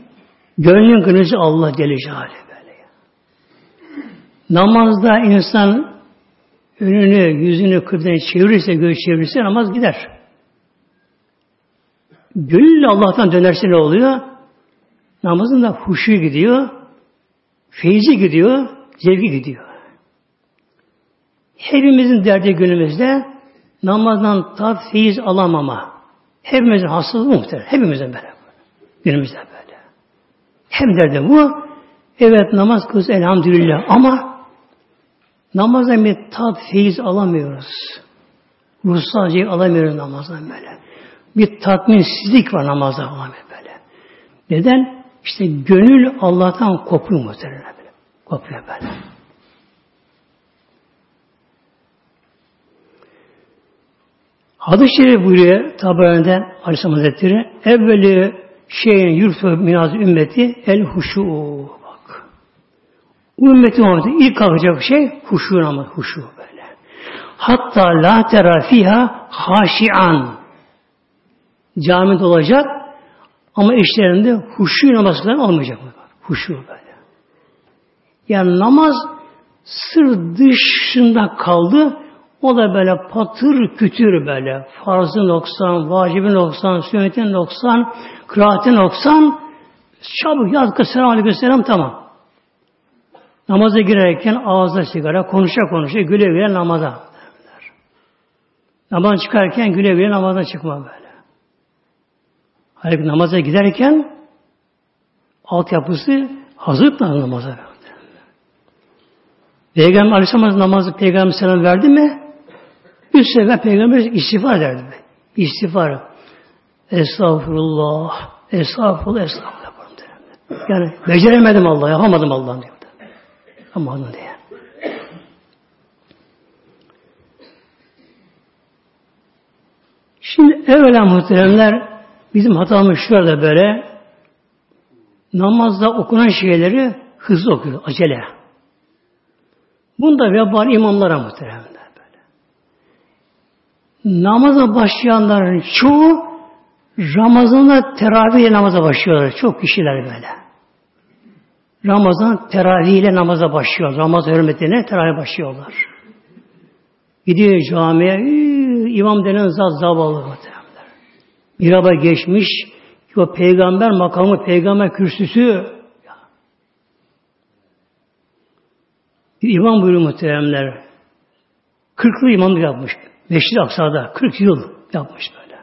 gönlün kıblesi Allah Celle böyle. Namazda insan önünü, yüzünü kıbleye çevirirse, göğü çevirirse namaz gider. Gönülle Allah'tan dönerse ne oluyor? Namazın da huşu gidiyor, feyzi gidiyor, zevki gidiyor. Hepimizin derdi günümüzde namazdan tat, feyiz alamama. Hepimizin hastalığı muhtemelen. Hepimizin böyle. Günümüzde böyle. Hem derdi bu. Evet namaz kılız elhamdülillah ama namazdan bir tat, feyiz alamıyoruz. Ruhsal zevk alamıyoruz namazdan böyle. Bir tatminsizlik var namazda falan böyle. Neden? İşte gönül Allah'tan kopuyor muhtemelen böyle. Kopuyor böyle. Hadis-i Şerif buyuruyor Tabarani'de Aleyhisselam Hazretleri evveli şeyin yurtu minazı ümmeti el huşu bak. Ümmetin Muhammed'in ilk kalkacak şey huşu namaz, huşu böyle. Hatta la tera fiha haşian. Camide olacak ama işlerinde huşu namazlar olmayacak. Huşu böyle. Yani namaz sır dışında kaldı. O da böyle patır kütür böyle. Farzı noksan, vacibi noksan, sünnetin noksan, kıraatin noksan. Çabuk yaz kız selam aleyküm selam tamam. Namaza girerken ağızda sigara, konuşa konuşa güle güle namaza. Namaz çıkarken güle güle namaza çıkma böyle. Halbuki namaza giderken altyapısı hazırlıkla namaza. Peygamber Aleyhisselam namazı Peygamber selam verdi mi? Üç sefer Peygamber istiğfar derdi. İstiğfar. Estağfurullah. Estağfurullah. Estağfurullah. Yani beceremedim Allah, yapamadım Allah'ın diyor. Yapamadım diye. Şimdi evvela muhteremler bizim hatamız şurada böyle namazda okunan şeyleri hızlı okuyor, acele. Bunda vebal imamlara muhteremler. Namaza başlayanların çoğu Ramazan'da teravih namaza başlıyorlar. Çok kişiler böyle. Ramazan teravih ile namaza başlıyor. Ramazan hürmetine teravih başlıyorlar. Gidiyor camiye, imam denen zat zavallı muhtemelen. Miraba geçmiş, o peygamber makamı, peygamber kürsüsü. İmam buyuruyor muhteremler. 40 yıl imamlık yapmış. Meşri Aksa'da 40 yıl yapmış böyle.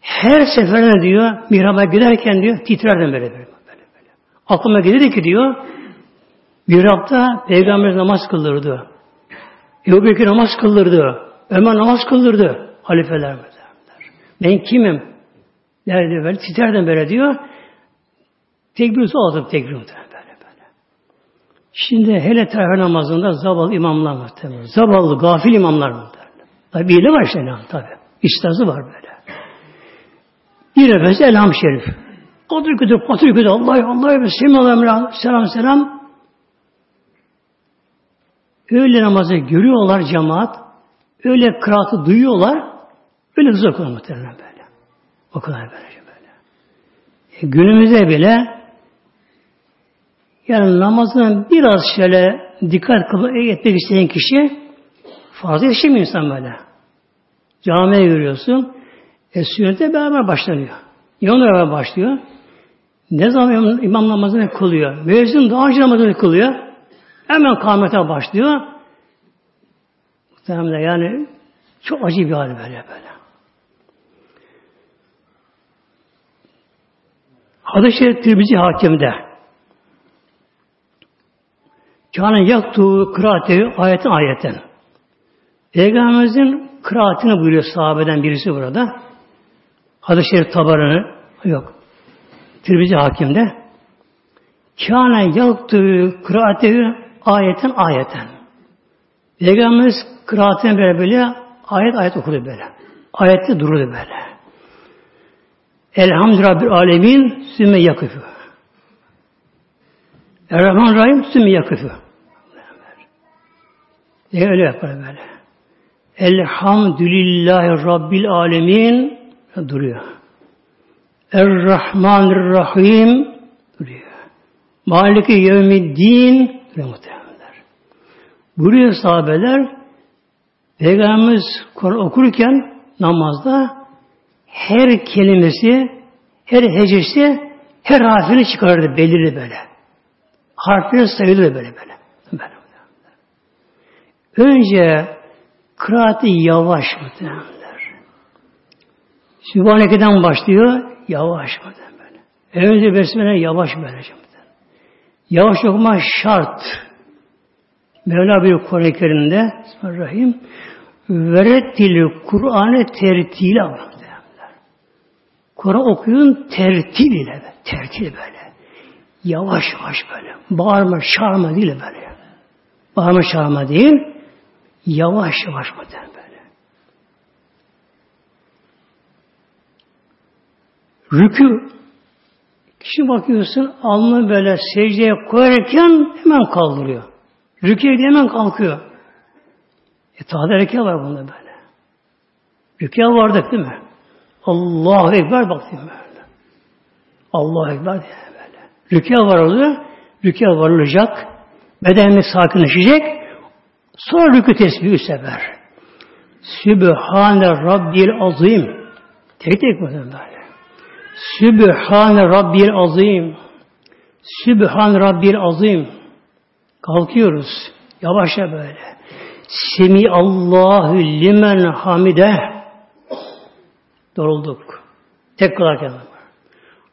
Her seferinde diyor, mihraba giderken diyor, titrerden böyle böyle. böyle, böyle. Aklıma gelir ki diyor, mihrapta peygamber namaz kıldırdı. Ebu Bekir namaz kıldırdı. Ömer namaz kıldırdı. Halifeler mi? Ben kimim? Derdi böyle. Titrerden böyle diyor. Tekbir aldım tekbir. Şimdi hele teravih namazında zavallı imamlar muhtemelen. Zavallı, gafil imamlar muhtemelen. Tabi ilim var işte tabi. İstazı var böyle. Bir nefes elham şerif. Kadir kütür, kadir kütür, Allah Allah, Bismillah, selam selam. Öyle namazı görüyorlar cemaat. Öyle kıraatı duyuyorlar. Öyle hızlı okuyor muhtemelen böyle. O kadar böylece böyle. E, günümüzde bile yani namazına biraz şöyle dikkat etmek isteyen kişi fazla yetişemiyor insan böyle. Camiye yürüyorsun. E sünnete beraber başlanıyor. İmam beraber başlıyor. Ne zaman imam, imam namazını kılıyor? Müezzin daha önce namazını kılıyor. Hemen kâmete başlıyor. Muhtemelen yani çok acı bir hal böyle böyle. Hadis-i Tirmizi Hakim'de Kâne yaktu kıraatı ayetin ayetten. Peygamberimizin kıraatini buyuruyor sahabeden birisi burada. Hadis-i Şerif tabarını yok. Tirmizi Hakim'de Kâne yaktu kıraatı ayetten ayetten. Peygamberimiz kıraatine böyle böyle ayet ayet okudu böyle. Ayette dururdu böyle. Elhamdülillah Rabbil Alemin sümme yakıfı. Errahman Rahim sümme yakıfı. Ne öyle yapar böyle. Elhamdülillahi Rabbil Alemin duruyor. Errahmanirrahim duruyor. Maliki yevmiddin duruyor muhtemelenler. Buyuruyor sahabeler Peygamberimiz Kur'an okurken namazda her kelimesi, her hecesi, her harfini çıkarırdı belirli böyle. Harfleri sayılır böyle böyle. böyle. Önce kıraati yavaş muhtemelenler. Sübhaneke'den başlıyor, yavaş muhtemelen böyle. Önce Besmele yavaş böylece Yavaş okuma şart. Mevla bir Kur'an-ı Kerim'de Bismillahirrahmanirrahim Verettil Kur'an'ı tertile Kur'an okuyun tertil ile, tertil böyle. Yavaş yavaş böyle. Bağırma, çağırma değil böyle. Bağırma, çağırma değil. Yavaş yavaş böyle. Rükü Kişi bakıyorsun alnını böyle secdeye koyarken hemen kaldırıyor. Rüküye hemen kalkıyor. E tabi erkeğe var bunda böyle. Rüküye vardık değil mi? Allahu Ekber bak diyor böyle. Allahu Ekber diye Rükû var orada. Rükû varılacak. Bedenini sakinleşecek. Sonra rükû tesbihi sefer. Sübhane Rabbil Azim. Tek tek böyle. Sübhane Rabbil Azim. Sübhan Rabbil Azim. Kalkıyoruz. Yavaşça böyle. Semi Allahu limen hamide. Yorulduk. Tekrar geldim.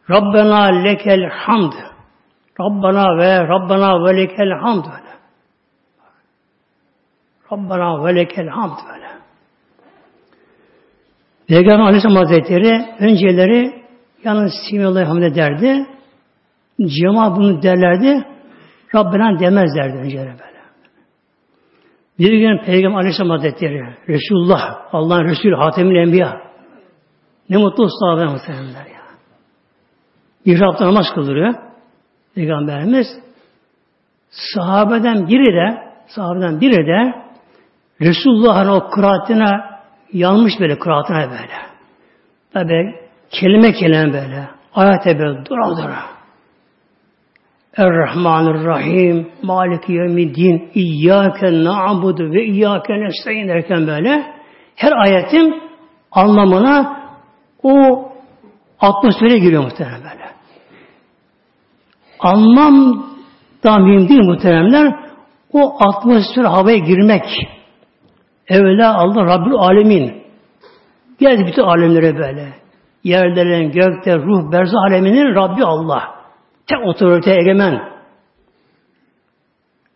Rabbena lekel hamd. Rabbena ve Rabbena ve lekel hamd böyle. Rabbena ve lekel hamd böyle. Peygamber Aleyhisselam Hazretleri önceleri yalnız Simiyollahi hamd derdi. Cema bunu derlerdi. Rabbena demezlerdi önceleri böyle. Bir gün Peygamber Aleyhisselam Hazretleri Resulullah, Allah'ın Resulü, Hatemül Enbiya ne mutlu sahabe muhtemelenler. Mihrapta namaz kıldırıyor. Peygamberimiz sahabeden biri de sahabeden biri de Resulullah'ın o kıraatine yanmış böyle kıraatine böyle. Tabi kelime kelime böyle. Ayete böyle dura dura. Er-Rahmanir-Rahim, Maliki Yevmiddin, İyyâke na'budu ve İyyâke nestaîn derken böyle her ayetin anlamına o atmosfere giriyor muhtemelen böyle. Anlam da mühim değil muhteremler. O atmosfer havaya girmek. Evvela Allah Rabbül Alemin. Geldi bütün alemlere böyle. Yerlerin, gökte, ruh, berzah aleminin Rabbi Allah. Tek otorite egemen.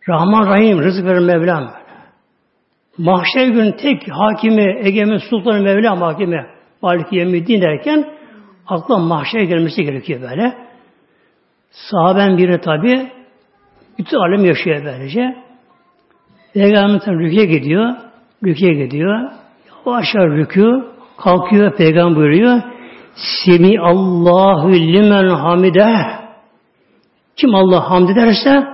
Rahman Rahim, rızık veren Mevlam. Mahşer günü tek hakimi, egemen, sultanı, Mevlam hakimi, Malik Yemiddin derken akla mahşer gelmesi gerekiyor böyle. Sahaben biri tabi bütün alem yaşıyor böylece. Peygamber rüküye gidiyor. Rüküye gidiyor. Yavaş yavaş rükü kalkıyor. Peygamber buyuruyor. Semi Allahu limen hamide. Kim Allah hamd ederse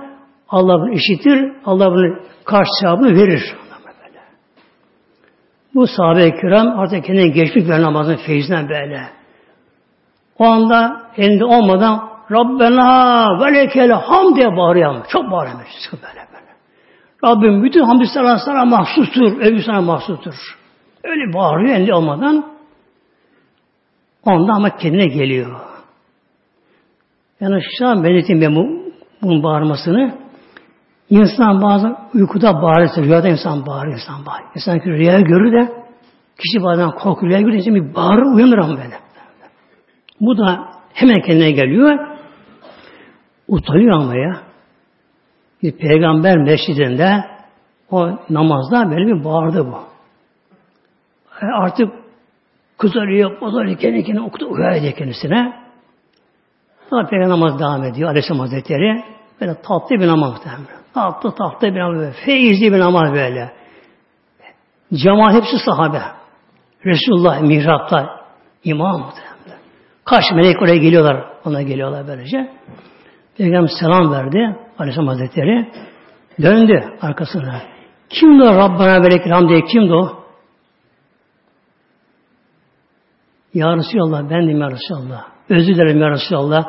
Allah bunu işitir. Allah bunu karşı cevabını verir. Bu sahabe-i kiram artık kendine geçmiş ver namazın feyzinden böyle. O anda elinde olmadan Rabbena ve lekel ham diye bağırıyor. Çok bağırıyor. Böyle böyle. Rabbim bütün hamdü sana, sana mahsustur. Övgü sana mahsustur. Öyle bağırıyor elinde olmadan. Ondan ama kendine geliyor. Yani an belirteyim ben bu, bunun bağırmasını. İnsan bazen uykuda bağırır, rüyada insan bağırır, insan bağırır. İnsan rüya görür de kişi bazen korkuyor, rüya görünce bir bağırır, uyanır ama böyle. Bu da hemen kendine geliyor. Utanıyor ama ya. Bir peygamber mescidinde o namazda böyle bir bağırdı bu. E artık kızarıyor, bozarıyor, kendi kendine okudu, uyarıyor kendisine. Daha peygamber namaz devam ediyor Aleyhisselam Hazretleri. Böyle tatlı bir namaz muhtemelen. Tatlı tatlı bir namaz böyle. Feyizli bir namaz böyle. Cemaat hepsi sahabe. Resulullah mihrapta imam muhtemelen. Kaç melek oraya geliyorlar. Ona geliyorlar böylece. Peygamber selam verdi. Aleyhisselam Hazretleri. Döndü arkasına. Kimdi o Rabbana Belekil Hamdiye? Kimdi o? Ya Resulallah ben de ya Resulallah. Özür dilerim ya Resulallah.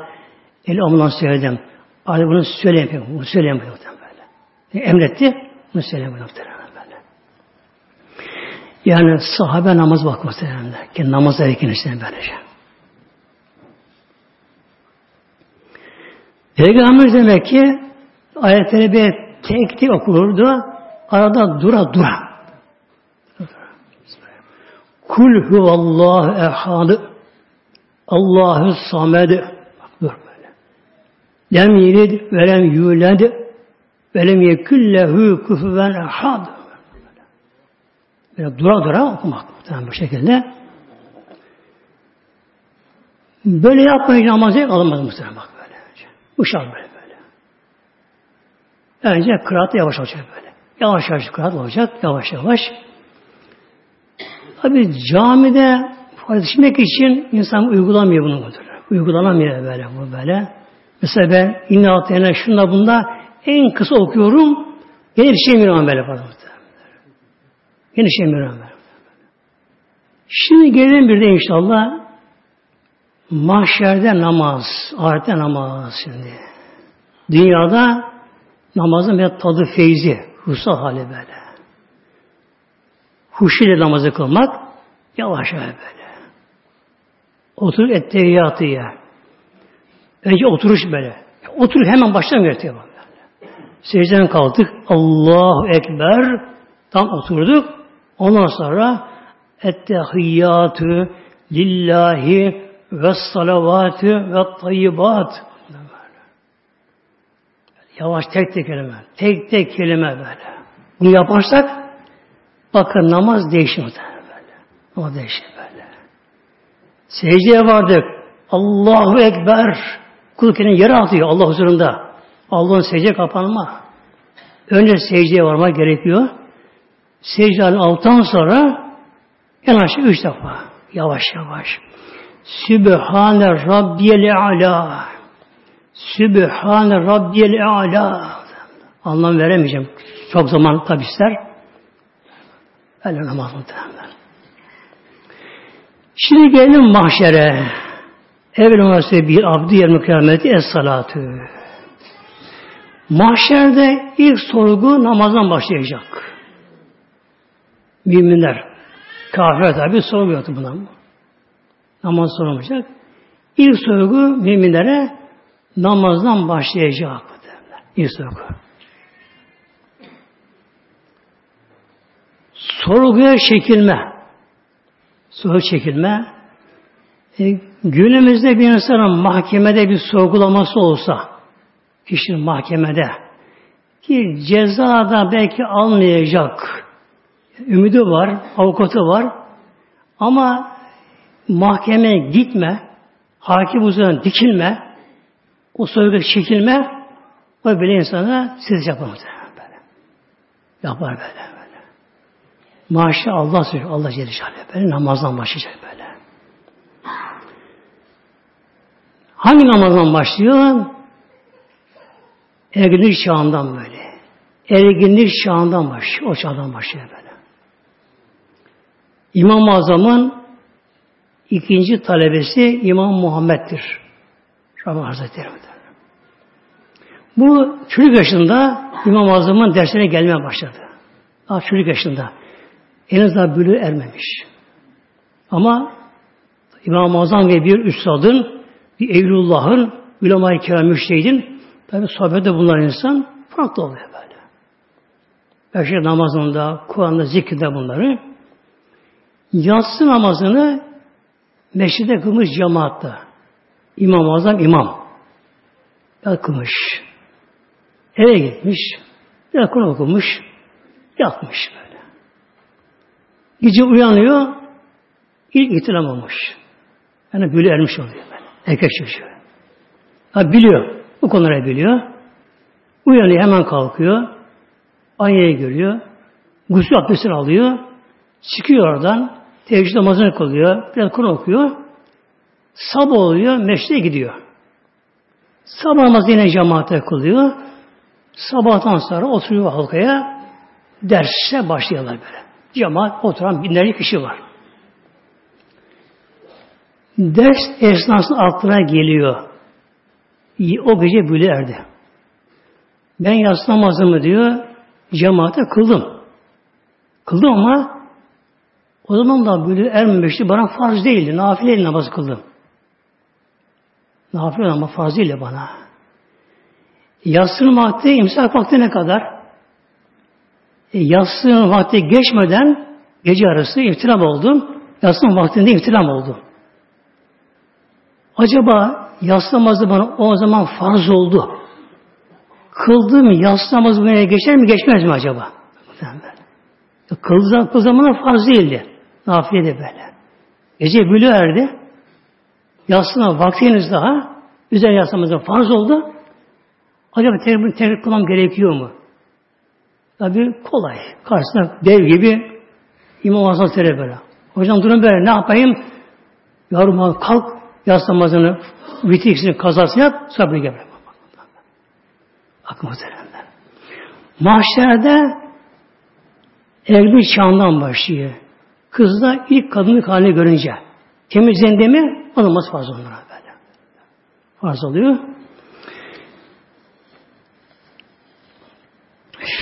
Eli omuzdan söyledim. Artık bunu söyleyeyim. Bunu söyleyeyim böyle. Emretti. Bunu söyleyeyim böyle. Yani sahabe namaz bakması yani. Ki namaz erken işte böylece. Peygamber demek ki ayetleri bir tek tek okurdu. Arada dura dura. Kul huvallahu ehad. Allahu samed. Dur böyle. Lem yelid ve lem yulad ve lem yekullehu kufuven ehad. Böyle dura dura okumak muhtemelen bu şekilde. Böyle yapmayınca namazı alınmaz muhtemelen bak. Bu şart böyle böyle. Önce kıraat yavaş olacak böyle. Yavaş yavaş kıraat olacak. Yavaş yavaş. Tabi camide yetişmek için insan uygulamıyor bunu. Budur. Uygulanamıyor böyle bu böyle. Mesela ben inna atayana şunda bunda en kısa okuyorum. Yine bir şey mi böyle falan. Bir şey mi böyle. Şimdi gelelim bir de inşallah Mahşerde namaz, ahirette namaz şimdi. Dünyada namazın bir tadı feyzi, ruhsal hali böyle. Huşuyla namazı kılmak yavaş yavaş böyle. Otur etteyyatı ya. Önce oturuş böyle. Otur hemen baştan böyle. Secden kaldık. Allahu Ekber. Tam oturduk. Ondan sonra ettehiyyatü lillahi ve salavatü ve tayyibat. Yavaş tek tek kelime. Tek tek kelime böyle. Bunu yaparsak bakın namaz değişir böyle. Namaz değişir böyle. Secdeye vardık. Allahu Ekber. Kul kendini yere atıyor Allah huzurunda. Allah'ın secde kapanma. Önce secdeye varmak gerekiyor. Secdenin alttan sonra en aşağı üç defa. Yavaş yavaş. Sübhane Rabbiyel Ala. Sübhane Rabbiyel Ala. Anlam veremeyeceğim. Çok zaman tabi ister. Öyle namaz muhtemelen. Şimdi gelelim mahşere. Evvel olması bir abdi yer kıyameti es salatı. Mahşerde ilk sorgu namazdan başlayacak. Müminler. Kafir tabi sormuyor buna. Namaz sorulmayacak. İlk sorgu müminlere namazdan başlayacak. İlk sorgu. Sorguya çekilme. Soru çekilme. E, günümüzde bir insanın mahkemede bir sorgulaması olsa, kişinin mahkemede, ki ceza da belki almayacak, ümidi var, avukatı var, ama mahkemeye gitme, hakim huzuruna dikilme, o sorguya çekilme, o böyle insana siz yapar böyle. Yapar böyle. Maaşı Allah söylüyor. Allah Celle böyle namazdan başlayacak böyle. Hangi namazdan başlıyor? Erginlik çağından böyle. Erginlik çağından başlıyor. O çağdan başlıyor böyle. İmam-ı Azam'ın ikinci talebesi İmam Muhammed'dir. Rabbim Hazretleri. Bu çocuk yaşında İmam-ı Azam'ın dersine gelmeye başladı. Daha çocuk yaşında henüz daha bülü ermemiş. Ama İmam-ı Azam ve bir üstadın, bir Evlullah'ın, ulema-i kiram müştehidin, tabi sohbette bulunan insan farklı oluyor böyle. Belki namazında, Kur'an'da, zikirde bunları. Yatsı namazını meşride kılmış cemaatta. İmam-ı Azam imam. Ya kılmış. Eve gitmiş. Ya Kur'an okumuş. Yatmış böyle. Gece uyanıyor, ilk ihtilam olmuş. Yani böyle ermiş oluyor böyle. Erkek çocuğu. Ha, biliyor. Bu konuları biliyor. Uyanıyor, hemen kalkıyor. Aynaya görüyor. Gusül abdestini alıyor. Çıkıyor oradan. Teheccüd namazını kılıyor. Biraz Kur'an okuyor. Sabah oluyor, meşte gidiyor. Sabah namazı yine cemaate kılıyor. Sabahtan sonra oturuyor halkaya. Derse başlıyorlar böyle. Cemaat oturan binlerce kişi var. Ders esnasında aklına geliyor. O gece böyle erdi. Ben yatsı diyor, cemaate kıldım. Kıldım ama o zaman da böyle ermemişti. Bana farz değildi. Nafile namaz kıldım. Nafile ama farz değildi bana. Yatsının vakti, imsak vakti ne kadar? E, yatsının vakti geçmeden gece arası iftiram oldum. Yatsının vaktinde iftiram oldum. Acaba yatsı namazı bana o zaman farz oldu. Kıldığım yatsı namazı bana geçer mi geçmez mi acaba? Kıldığı kıl zamanı farz değildi. Nafile de böyle. Gece bülü erdi. Yatsına vaktiniz daha. Üzerine yatsamızda farz oldu. Acaba tekrar, tekrar kılmam gerekiyor mu? Tabi kolay. Karşısında dev gibi İmam Hazretleri böyle. Hocam durun böyle ne yapayım? Yavrum kalk yas namazını vitikisini kazasını yap sabrı gel. Bakın muhteremler. Mahşerde evlilik çağından başlıyor. Kız da ilk kadınlık halini görünce temizlendi mi alınmaz farz onlara böyle. Farz oluyor.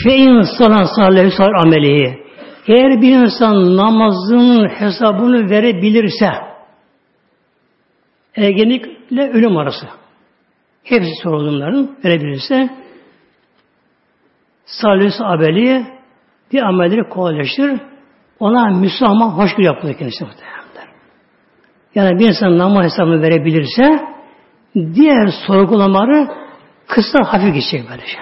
Fe insana sallallahu sar amelihi. Eğer bir insan namazın hesabını verebilirse ergenlikle ölüm arası hepsi sorulunların verebilirse sallallahu amelihi bir amelleri kolaylaştır. Ona Müslüman hoşgörü yapılır kendisi muhtemelenler. Yani bir insan namaz hesabını verebilirse diğer sorgulamaları kısa hafif geçecek böylece.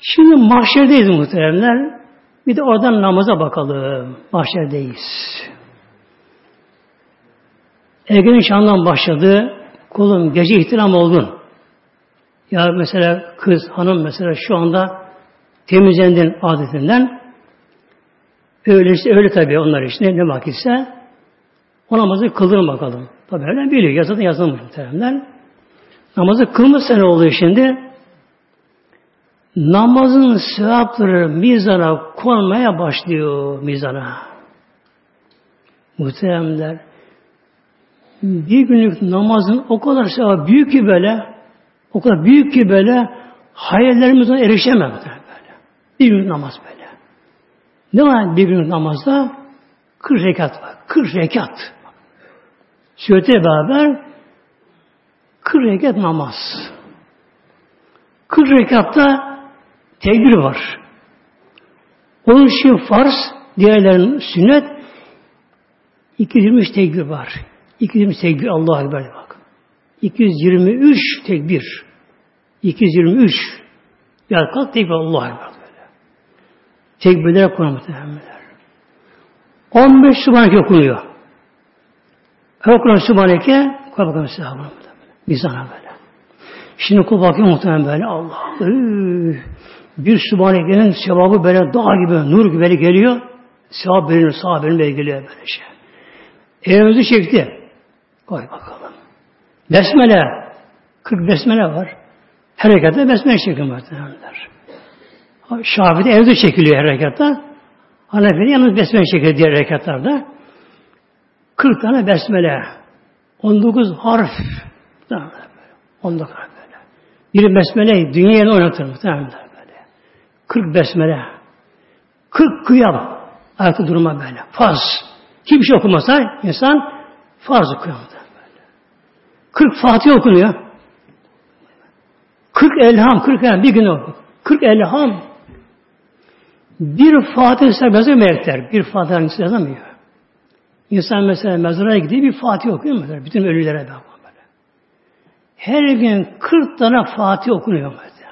Şimdi mahşerdeyiz muhteremler. Bir de oradan namaza bakalım. Mahşerdeyiz. Ergenin şandan başladı. Kulum gece ihtiram oldun. Ya mesela kız, hanım mesela şu anda temizlendin adetinden. Öyleyse öyle tabii onlar için ne vakitse o namazı kıldırın bakalım. Tabi öyle biliyor. Yazıda yazılmış muhteremler. Namazı kılmışsa ne oluyor şimdi? namazın sevapları mizana konmaya başlıyor mizana. Muhteremler bir günlük namazın o kadar sevabı büyük ki böyle o kadar büyük ki böyle hayallerimiz ona erişemez böyle. Bir günlük namaz böyle. Ne var bir günlük namazda? 40 rekat var. 40 rekat. Sünnete beraber 40 rekat namaz. 40 rekatta tekbir var. Onun için farz, diğerlerinin sünnet 223 tekbir var. 223 tekbir Allah'a Ekber bak. 223 tekbir. 223. Ya kalk tekbir Allah'a Ekber böyle. Tekbirlere Kur'an muhtemelenler. 15 Subhaneke okunuyor. Her Kur'an Subhaneke koy bakalım size Bizana böyle. Şimdi kul bakıyor muhtemelen böyle Allah. Bir Subhaneke'nin sevabı böyle dağ gibi, nur gibi böyle geliyor. Sevap verilir, sağ verilir geliyor böyle şey. Elimizi çekti. Koy bakalım. Besmele. 40 besmele var. Her rekatta besmele çekiyor muhtemelenler. Şafi'de evde çekiliyor her rekatta. Hanefi'de yalnız besmele çekiyor diğer rekatlarda. 40 tane besmele. 19 harf. 19 harf böyle. Bir besmele dünya yerine oynatır muhtemelen böyle. 40 besmele. 40 kıyam. Ayakta durma böyle. Farz. Kim şey okumasa insan farz okuyor böyle. 40 Fatih okunuyor. 40 elham, 40 elham bir gün oku. 40 elham. Bir Fatih yazamıyor melekler. Bir Fatih yazamıyor. İnsan mesela mezara gidiyor bir Fatih okuyor mu? Bütün ölülere böyle. Her gün 40 tane Fatih okunuyor mesela.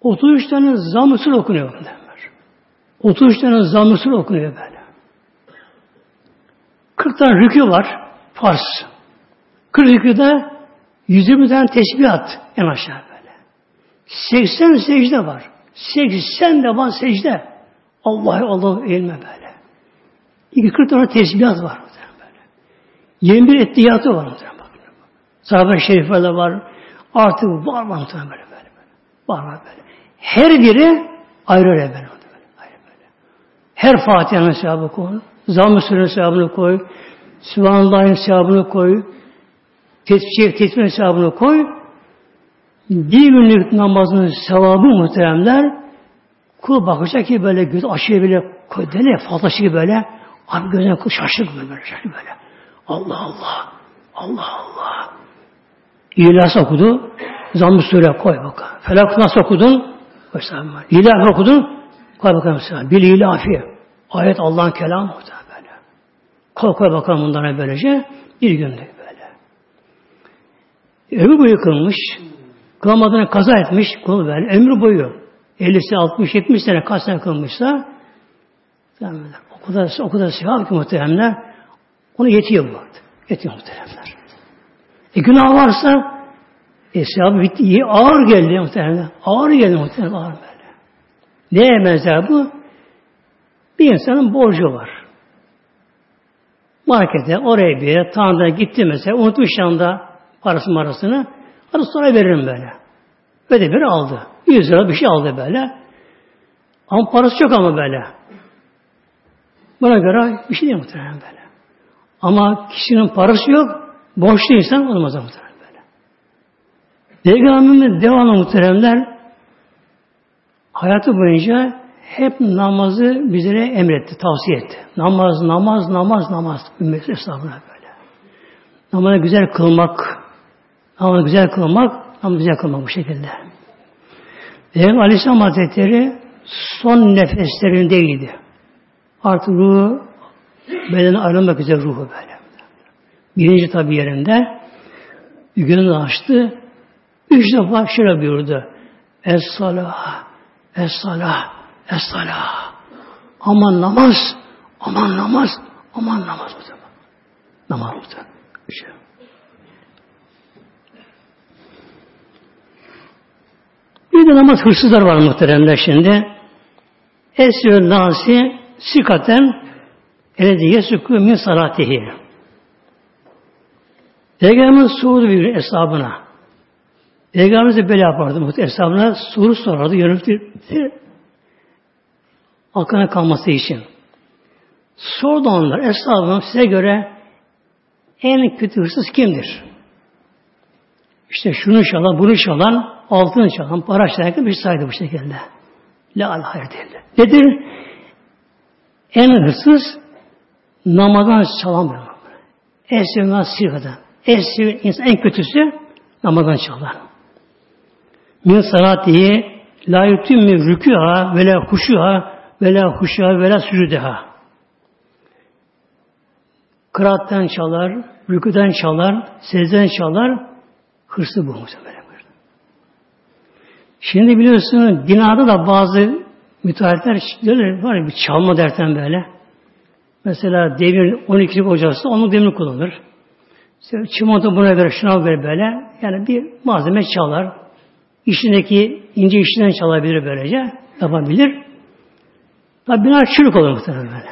33 tane zamısır okunuyor. Mesela. 33 tane zamısır okunuyor böyle. 40 tane rükü var. Fars. 40 rüküde 120 tane tesbihat en aşağı böyle. 80 secde var. 80 defa secde. Allah'ı Allah eğilme böyle. 240 tane tesbihat var. Böyle. 21 ettiyatı var. Sahabe-i şeriflerde var. Artık var var böyle böyle. böyle. Var var böyle. Her biri ayrı ayrı böyle. Ayrı böyle. Her Fatiha'nın sevabı koy. Zamm-ı Sure'nin sevabını koy. Sübhanallah'ın sevabını koy. Tesbih, tesbih sevabını koy. Bir günlük namazın sevabı muhteremler kul bakacak ki böyle göz aşıya bile dene fazla şey böyle abi gözüne kul şaşır böyle, böyle böyle. Allah Allah. Allah Allah. İhlas okudu. Zamm-ı Sure koy bakalım. Felak nasıl okudun? İlah okudun. Koy bakalım mesela. Bil ilafi. Ayet Allah'ın kelamı böyle. Koy koy bakalım bunlara böylece. Bir günde böyle. Ömür boyu kılmış. Kılamadığını kaza etmiş. Kul böyle. Ömür boyu. 50'si 60 70 sene kaç sene kılmışsa o kadar o kadar sevap ki muhteremler onu yetiyor bu vakit. Yetiyor muhteremler. E günah varsa e sevabı bitti. Ağır geldi muhtemelen. Ağır geldi muhtemelen. Ağır böyle. Neye benzer bu? Bir insanın borcu var. Markete, oraya bir yere, Tanrı'da gitti mesela, unutmuş yanında parası marasını, onu sonra veririm böyle. Öde bir aldı. 100 lira bir şey aldı böyle. Ama parası çok ama böyle. Buna göre bir şey değil muhtemelen böyle. Ama kişinin parası yok, Borçlu insan olmaz muhterem böyle. Peygamberimiz devamlı muhteremler hayatı boyunca hep namazı bizlere emretti, tavsiye etti. Namaz, namaz, namaz, namaz. Ümmet estağfurullah böyle. Namazı güzel kılmak, namazı güzel kılmak, namazı güzel kılmak bu şekilde. Peygamber Aleyhisselam Hazretleri son nefeslerindeydi. Artık ruhu bedene ayrılmak üzere ruhu böyle. Birinci tabi yerinde gözünü açtı. Üç defa şöyle buyurdu. Es-salah, es-salah, es-salah. Aman namaz, aman namaz, aman namaz. Namaz bu da. Şey. Bir de namaz hırsızlar var muhteremler şimdi. Esrül nasi sikaten eledi yesukü min salatihi. Peygamber sordu bir hesabına. Peygamberimiz de böyle yapardı. Muhtemelen hesabına soru sorardı, yöneltirdi. Aklına kalması için. Sordu onlar, Eshabım size göre en kötü hırsız kimdir? İşte şunu çalan, bunu çalan, altını çalan, para çalan bir saydı bu şekilde. La al hayır derler. Nedir? En hırsız namazdan çalan bir Esirden sirkadan. Esir insan en kötüsü namazdan çalan. Min salatihi la yutimmi rükûha ve la huşuha ve la huşuha ve la sürüdeha. Kıraattan çalar, rüküden çalar, secden çalar, hırsı bu muhtemelen. Şimdi biliyorsunuz binada da bazı müteahhitler var ya bir çalma derten böyle. Mesela demir 12'lik ocaksa onu demir kullanır. Çimento buna göre şuna göre böyle. Yani bir malzeme çalar. İçindeki ince işinden çalabilir böylece. Yapabilir. Tabi bina çürük olur muhtemelen böyle.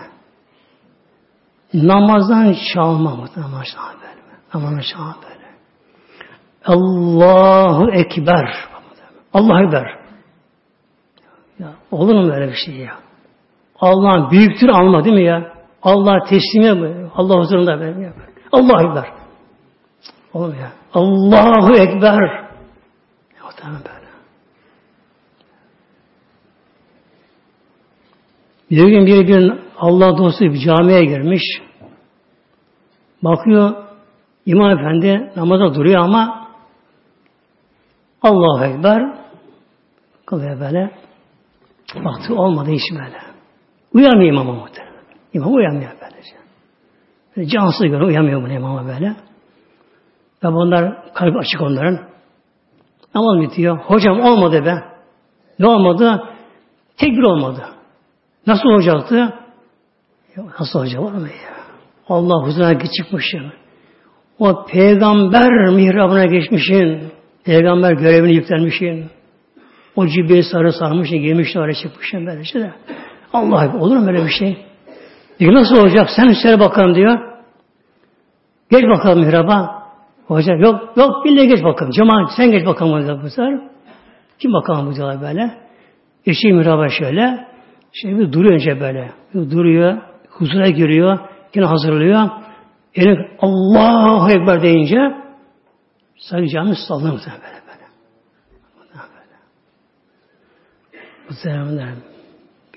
Namazdan çalma muhtemelen namazdan böyle. Namazdan çalma böyle. Allahu Ekber. Allahu Ekber. Ya, olur mu böyle bir şey ya? Allah'ın büyüktür alma değil mi ya? Allah teslimiye mi? Allah huzurunda böyle. Allahu Ekber. Olur mu ya? Allahu Ekber. Ya, tamam böyle. Bir gün bir gün Allah dostu bir camiye girmiş. Bakıyor İmam Efendi namaza duruyor ama Allahu Ekber kılıyor böyle. Baktı olmadı hiç böyle. Uyanmıyor imama muhtemelen. İmam uyanmıyor böylece. Böyle cansız göre uyanmıyor bunu imama böyle. Ve bunlar kalp açık onların. Namaz bitiyor. Hocam olmadı be. Ne olmadı? Tekbir olmadı. Nasıl olacaktı? Ya nasıl olacak var mı ya? Allah huzuruna çıkmışsın. O peygamber mihrabına geçmişsin. Peygamber görevini yüklenmişsin. O cibbeyi sarı sarmışsın, girmişsin, oraya çıkmışsın böylece de. Allah olur mu böyle bir şey? Diyor nasıl olacak? Sen içeri bakalım diyor. Geç bakalım mihraba. Hocam yok yok billahi geç bakalım. Cemaat sen geç bakalım bu sefer. Kim bakalım bu diyorlar böyle. Geçiyor mihraba şöyle. Şimdi bir duruyor önce böyle. Bir duruyor. Huzura giriyor. Yine hazırlıyor. Eli Allahu Ekber deyince sanki canı sallanır böyle böyle. böyle. Selamlar.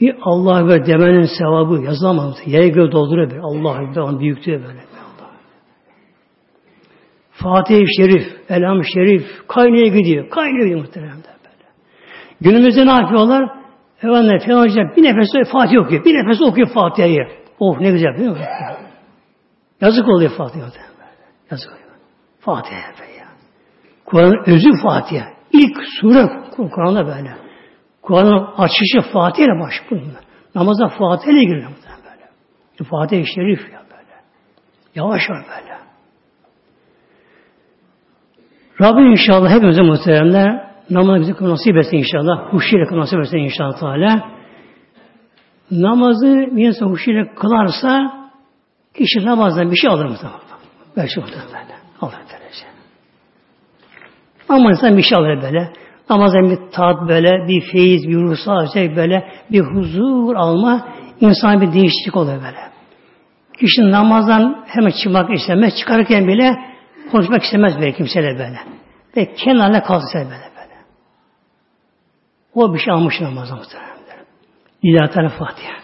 Bir Allah Ekber demenin sevabı yazılamaz. Yere göğe dolduruyor böyle. Allah Ekber büyüktüğü böyle. Fatih-i Şerif, Elham Şerif kaynaya gidiyor. Kaynaya gidiyor muhtemelen böyle. Günümüzde ne yapıyorlar? Efendim Peygamber bir nefes Fatih okuyor. Bir nefes okuyor Fatiha'yı. Oh ne güzel değil mi? Yazık oluyor Fatiha. Yazık oluyor. Fatiha ya. Kur'an'ın özü Fatiha. İlk sure Kur'an'da böyle. Kur'an'ın açışı Fatiha ile başlıyor. Namaza Fatiha ile giriyor böyle. Fatiha-i Şerif ya böyle. Yavaş yavaş böyle. Rabbim inşallah hepimize muhteremler namazı bize nasip etsin inşallah. Huşiyle nasip etsin inşallah Teala. Namazı bir insan huşiyle kılarsa kişi namazdan bir şey alır mı? Belki muhtemelen. Derece. Ama insan bir şey alır böyle. Namazdan bir tat böyle, bir feyiz, bir ruhsal şey böyle, bir huzur alma, insan bir değişiklik oluyor böyle. Kişi namazdan hemen çıkmak istemez, çıkarken bile konuşmak istemez böyle kimseyle böyle. Ve kenarına kalsın böyle böyle. O bir şey almış namazdan muhtemelen. İlahi Fatiha.